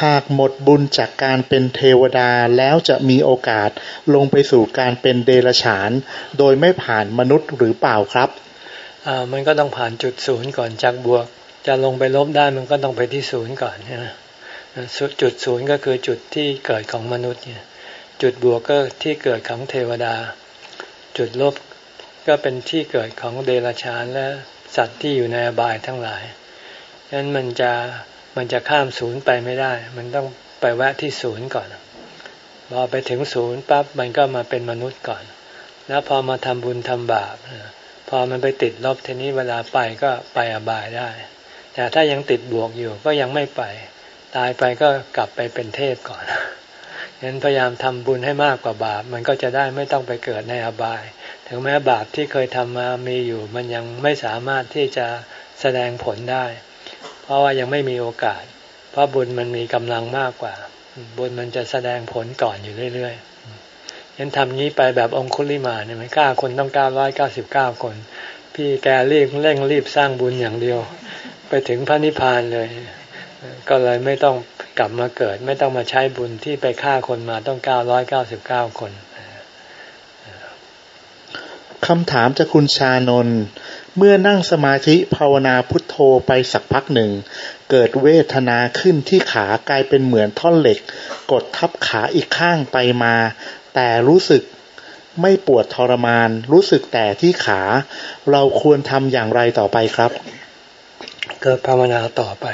หากหมดบุญจากการเป็นเทวดาแล้วจะมีโอกาสลงไปสู่การเป็นเดรัจฉาน โดยไม่ผ่านมนุษย์หรือเปล่าครับมันก็ต้องผ่านจุดศูนย์ก่อนจากบวก จะลงไปลบได้มันก็ต้องไปที่ศูนย์ก่อนใช่ไหมจุดศูนย์ก็คือจุดที่เกิดของมนุษย์เนี่ยจุดบวกก็ที่เกิดของเทวดา จุดลบก็เป็นที่เกิดของเดรัจฉานและ สัตว์ที่อยู่ในอบายทั้งหลายฉะนั้นมันจะมันจะข้ามศูนย์ไปไม่ได้ มันต้องไปแวะที่ศูนย์ก่อน พอไปถึงศูนย์ปั๊บมันก็มาเป็นมนุษย์ก่อน แล้วพอมาทำบุญทำบาป พอมันไปติดลบทีนี้เวลาไปก็ไปอบายได้ แต่ถ้ายังติดบวกอยู่ก็ยังไม่ไป ตายไปก็กลับไปเป็นเทพก่อนฉะนั้นพยายามทำบุญให้มากกว่าบาป มันก็จะได้ไม่ต้องไปเกิดในอบาย ถึงแม้บาปที่เคยทำมามีอยู่ มันยังไม่สามารถที่จะแสดงผลได้ เพราะว่ายังไม่มีโอกาส เพราะบุญมันมีกำลังมากกว่า บุญมันจะแสดงผลก่อนอยู่เรื่อยๆยันทำงี้ไปแบบองคุลิมาเนี่ยมันกล้าคนต้องเก้าร้อยเก้าสิบเก้าคน พี่แกรีบเร่งรีบสร้างบุญอย่างเดียว ไปถึงพระนิพพานเลย ก็เลยไม่ต้องกลับมาเกิด ไม่ต้องมาใช้บุญที่ไปฆ่าคนมาต้องเก้าร้อยเก้าสิบเก้าคน คำถามจากคุณชานนเมื่อนั่งสมาธิภาวนาพุทโธไปสักพักหนึ่ง เกิดเวทนาขึ้นที่ขากลายเป็นเหมือนท่อนเหล็ก กดทับขาอีกข้างไปมา แต่รู้สึกไม่ปวดทรมาน รู้สึกแต่ที่ขา เราควรทำอย่างไรต่อไปครับ เกิดภาวนาต่อไป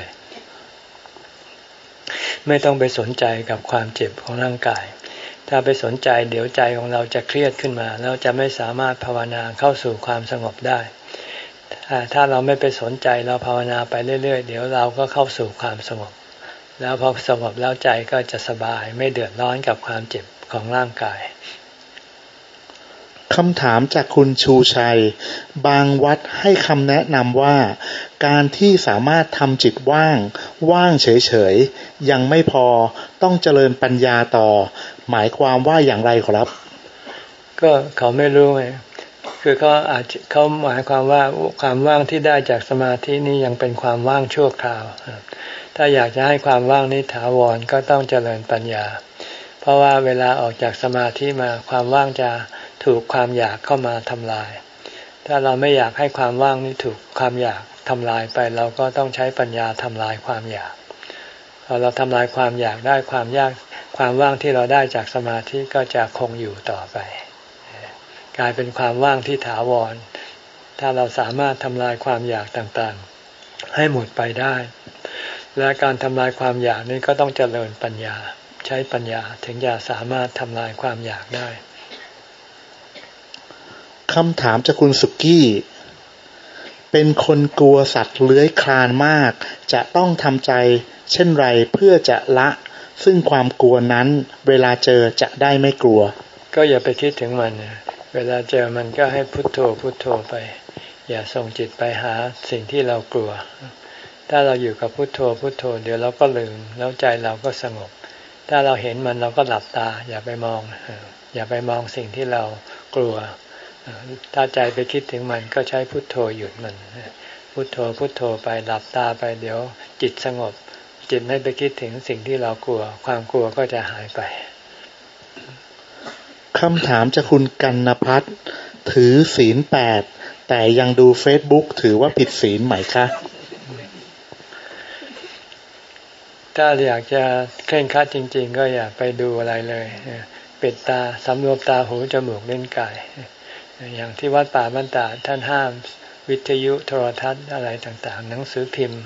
ไม่ต้องไปสนใจกับความเจ็บของร่างกาย ถ้าไปสนใจเดี๋ยวใจของเราจะเครียดขึ้นมา แล้วจะไม่สามารถภาวนาเข้าสู่ความสงบได้ ถ้าเราไม่ไปสนใจเราภาวนาไปเรื่อย ๆ เดี๋ยวเราก็เข้าสู่ความสงบ แล้วพอสงบแล้วใจก็จะสบายไม่เดือดร้อนกับความเจ็บของร่างกายคำถามจากคุณชูชัย บางวัดให้คำแนะนำว่า การที่สามารถทำจิตว่าง ว่างเฉยๆ ยังไม่พอต้องเจริญปัญญาต่อ หมายความว่าอย่างไรครับ ก็เขาไม่รู้ไงคือเขาอาจเขาหมายความว่าความว่างที่ได้จากสมาธินี้ยังเป็นความว่างชั่วคราว ถ้าอยากจะให้ความว่างนี้ถาวรก็ต้องเจริญปัญญา เพราะว่าเวลาออกจากสมาธิมาความว่างจะถูกความอยากเข้ามาทำลาย ถ้าเราไม่อยากให้ความว่างนี้ถูกความอยาก ทำลายไปเราก็ต้องใช้ปัญญาทำลายความอยากพอเราทำลายความอยากได้ความยากความว่างที่เราได้จากสมาธิก็จะคงอยู่ต่อไป กลายเป็นความว่างที่ถาวร ถ้าเราสามารถทำลายความอยากต่างๆ ให้หมดไปได้ และการทำลายความอยากนี้ก็ต้องเจริญปัญญา ใช้ปัญญาถึงจะสามารถทำลายความอยากได้คำถามจากคุณสุกี้ เป็นคนกลัวสัตว์เลื้อยคลานมาก จะต้องทำใจเช่นไรเพื่อจะละ ซึ่งความกลัวนั้นเวลาเจอจะได้ไม่กลัว ก็อย่าไปคิดถึงมัน เวลาเจอมันก็ให้พุโทโธพุโทโธไป อย่าส่งจิตไปหาสิ่งที่เรากลัว ถ้าเราอยู่กับพุโทโธพุโทโธ เดี๋ยวเราก็ลืมแล้วใจเราก็สงบ ถ้าเราเห็นมันเราก็หลับตา อย่าไปมอง อย่าไปมองสิ่งที่เรากลัว ถ้าใจไปคิดถึงมันก็ใช้พุโทโธหยุดมันพุโทโธพุโทโธไปหลับตาไปเดี๋ยวจิตสงบ จิตไม่ไปคิดถึงสิ่งที่เรากลัว ความกลัวก็จะหายไปคำถามจากคุณกันนพัฒถือศีลแปดแต่ยังดูเฟซบุ๊กถือว่าผิดศีลไหมคะ ถ้าอยากจะเคร่งคัดจริง ๆ ก็อย่าไปดูอะไรเลยปิดตาสำรวมตาหูจมูกเล่นกาย อย่างที่วัดป่าบ้านตาท่านห้ามวิทยุโทรทัศน์อะไรต่างๆ หนังสือพิมพ์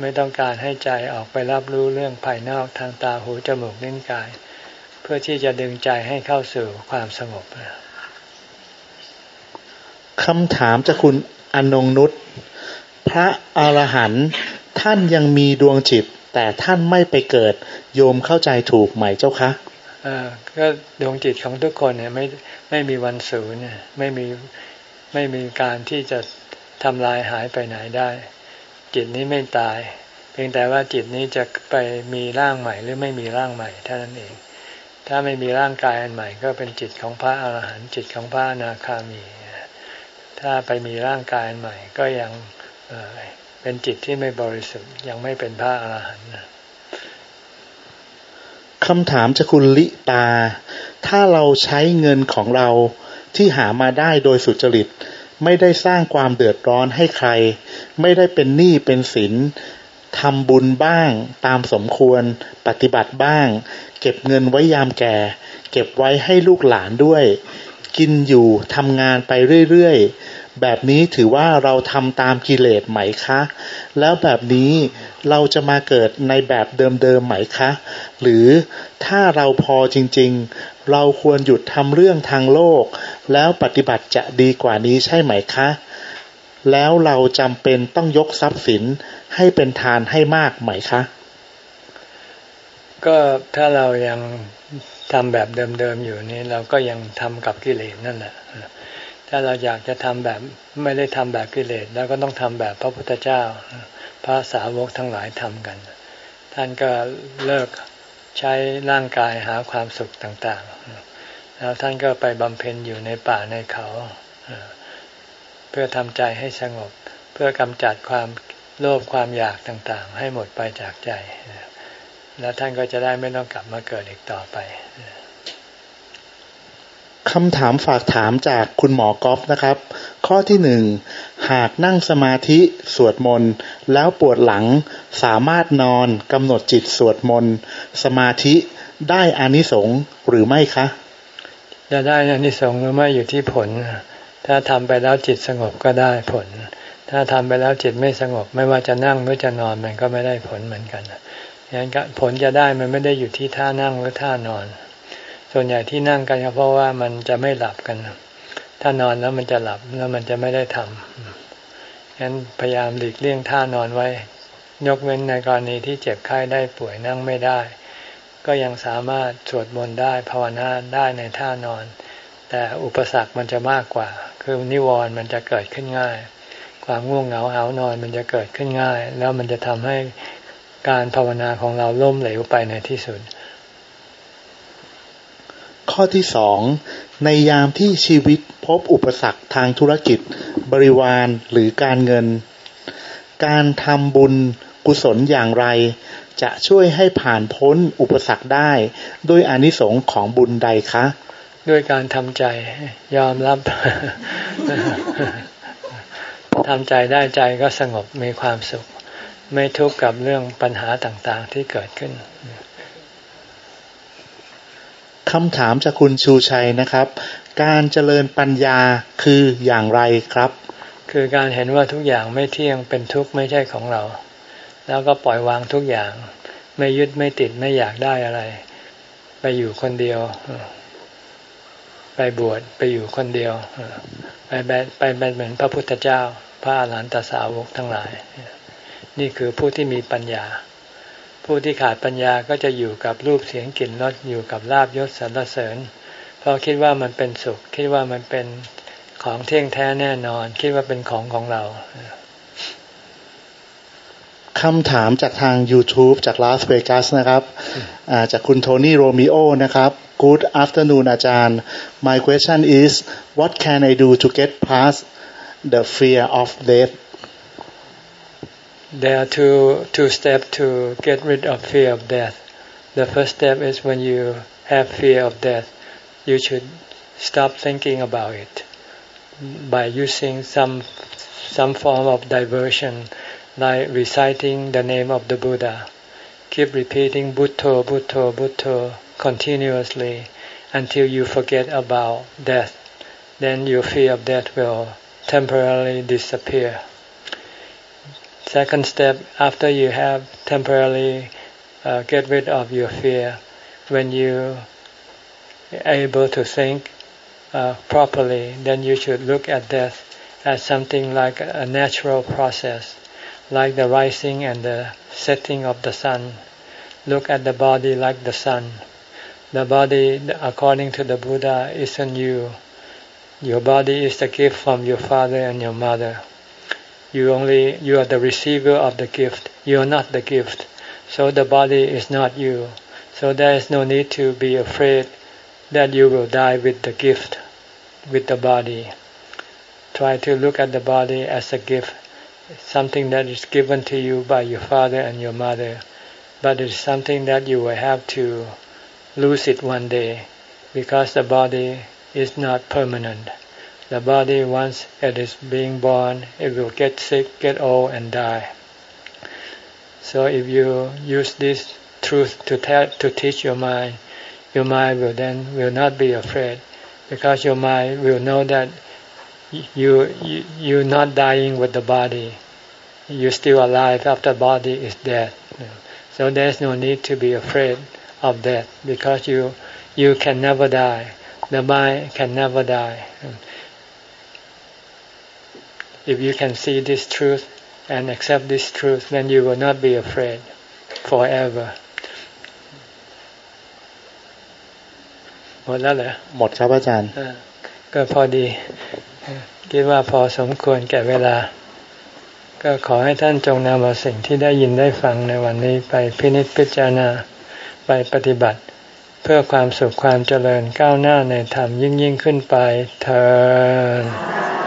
ไม่ต้องการให้ใจออกไปรับรู้เรื่องภายนอกทางตาหูจมูกเล่นกาย เพื่อที่จะดึงใจให้เข้าสู่ความสงบคำถามจากคุณอนงนุษย์พระอรหันต์ท่านยังมีดวงจิต แต่ท่านไม่ไปเกิด โยมเข้าใจถูกไหมเจ้าคะ ก็ดวงจิตของทุกคนเนี่ยไม่ไม่มีวันสูญเนี่ยไม่มีไม่มีการที่จะทำลายหายไปไหนได้ จิตนี้ไม่ตาย เพียงแต่ว่าจิตนี้จะไปมีร่างใหม่ หรือไม่มีร่างใหม่เท่านั้นเอง ถ้าไม่มีร่างกายอันใหม่ ก็เป็นจิตของพระอาหารหันต์จิตของพระอนาคามี ถ้าไปมีร่างกายอันใหม่ ก็ยังเป็นจิตที่ไม่บริสุทธิ์ยังไม่เป็นพระอาหารหันต์ คำถามจะคุณลิตา ถ้าเราใช้เงินของเราที่หามาได้โดยสุจริต ไม่ได้สร้างความเดือดร้อนให้ใคร ไม่ได้เป็นหนี้เป็นสินทำบุญบ้างตามสมควรปฏิบัติบ้าง เก็บเงินไว้ยามแก่ เก็บไว้ให้ลูกหลานด้วย กินอยู่ทำงานไปเรื่อย แบบนี้ถือว่าเราทำตามกิเลสไหมคะ แล้วแบบนี้เราจะมาเกิดในแบบเดิมๆไหมคะ หรือถ้าเราพอจริงๆ เราควรหยุดทำเรื่องทางโลก แล้วปฏิบัติจะดีกว่านี้ใช่ไหมคะ แล้วเราจำเป็นต้องยกทรัพย์สินให้เป็นทานให้มากไหมคะ ก็ถ้าเรายังทำแบบเดิมๆอยู่นี้เราก็ยังทำกับกิเลสนั่นแหละ ถ้าเราอยากจะทำแบบไม่ได้ทำแบบกิเลสแล้วก็ต้องทำแบบพระพุทธเจ้า พระสาวกทั้งหลายทำกัน ท่านก็เลิกใช้ร่างกายหาความสุขต่างๆ แล้วท่านก็ไปบำเพ็ญอยู่ในป่าในเขา เพื่อทำใจให้สงบ เพื่อกำจัดความโลภความอยากต่างๆ ให้หมดไปจากใจ แล้วท่านก็จะได้ไม่ต้องกลับมาเกิดอีกต่อไป คำถามฝากถามจากคุณหมอกอฟนะครับ ข้อที่หนึ่งหากนั่งสมาธิสวดมนต์แล้วปวดหลังสามารถนอนกำหนดจิตสวดมนต์สมาธิได้อานิสงส์หรือไม่คะจะได้อานิสงส์หรือไม่อยู่ที่ผล ถ้าทำไปแล้วจิตสงบก็ได้ผล ถ้าทำไปแล้วจิตไม่สงบ ไม่ว่าจะนั่งหรือจะนอนมันก็ไม่ได้ผลเหมือนกันอย่างนั้นผลจะได้มันไม่ได้อยู่ที่ท่านั่งหรือท่านอน ส่วนใหญ่ที่นั่งกันก็เพราะว่ามันจะไม่หลับกัน ถ้านอนแล้วมันจะหลับแล้วมันจะไม่ได้ทำงั้นพยายามหลีกเลี่ยงท่านอนไว้ ยกเว้นในกรณีที่เจ็บไข้ได้ป่วยนั่งไม่ได้ ก็ยังสามารถสวดมนต์ได้ภาวนาได้ในท่านอน แต่อุปสรรคมันจะมากกว่า คือนิวรณ์มันจะเกิดขึ้นง่าย ความง่วงเหงาหานอนมันจะเกิดขึ้นง่าย แล้วมันจะทำให้การภาวนาของเราล่มเหลวไปในที่สุด ข้อที่สองในยามที่ชีวิตพบอุปสรรคทางธุรกิจ บริวารหรือการเงิน การทำบุญกุศลอย่างไร จะช่วยให้ผ่านพ้นอุปสรรคได้ด้วยอนิสงค์ของบุญใดคะ ด้วยการทำใจยอมรับทำใจได้ใจก็สงบมีความสุข ไม่ทุกข์กับเรื่องปัญหาต่างๆที่เกิดขึ้น คำถามจากคุณชูชัยนะครับ การเจริญปัญญาคืออย่างไรครับ คือการเห็นว่าทุกอย่างไม่เที่ยงเป็นทุกข์ไม่ใช่ของเรา แล้วก็ปล่อยวางทุกอย่าง ไม่ยึดไม่ติดไม่อยากได้อะไร ไปอยู่คนเดียว ไปบวชไปอยู่คนเดียว ไปไปเป็นเหมือนพระพุทธเจ้า พระอรหันตสาวกทั้งหลาย นี่คือผู้ที่มีปัญญา ผู้ที่ขาดปัญญาก็จะอยู่กับรูปเสียงกลิ่นรสอยู่กับลาบยศสรรเสริญ เพราะคิดว่ามันเป็นสุข คิดว่ามันเป็นของเที่ยงแท้แน่นอน คิดว่าเป็นของของเราคำถามจากทาง YouTube จากลาสเวกัสนะครับจากคุณโทนี่โรมิโอนะครับ Good afternoon อาจารย์ My question is what can I do to get past the fear of death There are two two steps to get rid of fear of death. The first step is when you have fear of death, you should stop thinking about it by using some some form of diversion, like reciting the name of the Buddha. keep repeating Bhutto, Bhutto, Bhutto continuously until you forget about death. Then your fear of death will temporarily disappear. Second step, after you have temporarily uh, get rid of your fear, when you are able to think uh, properly, then you should look at death as something like a natural process, like the rising and the setting of the sun. Look at the body like the sun. The body, according to the Buddha, isn't you. Your body is the gift from your father and your mother. You only you are the receiver of the gift. You are not the gift. So the body is not you. So there is no need to be afraid that you will die with the gift, with the body. Try to look at the body as a gift, something that is given to you by your father and your mother, but it is something that you will have to lose it one day because the body is not permanent. The body, once it is being born, it will get sick, get old, and die. So if you use this truth to, to teach your mind, your mind will then will not be afraid because your mind will know that you, you you're not dying with the body. You're still alive after body is dead. So there's no need to be afraid of death because you you can never die. The mind can never die. If you can see this truth and accept this truth, then you will not be afraid forever. หมดแล้วเหรอหมดครับอาจารย์ก็พอดี คิดว่าพอสมควรแก่เวลา ก็ขอให้ท่านจงนำเอาสิ่งที่ได้ยินได้ฟังในวันนี้ไปพินิจพิจารณาไปปฏิบัติ เพื่อความสุขความเจริญก้าวหน้าในธรรมยิ่งยิ่งขึ้นไปเธอ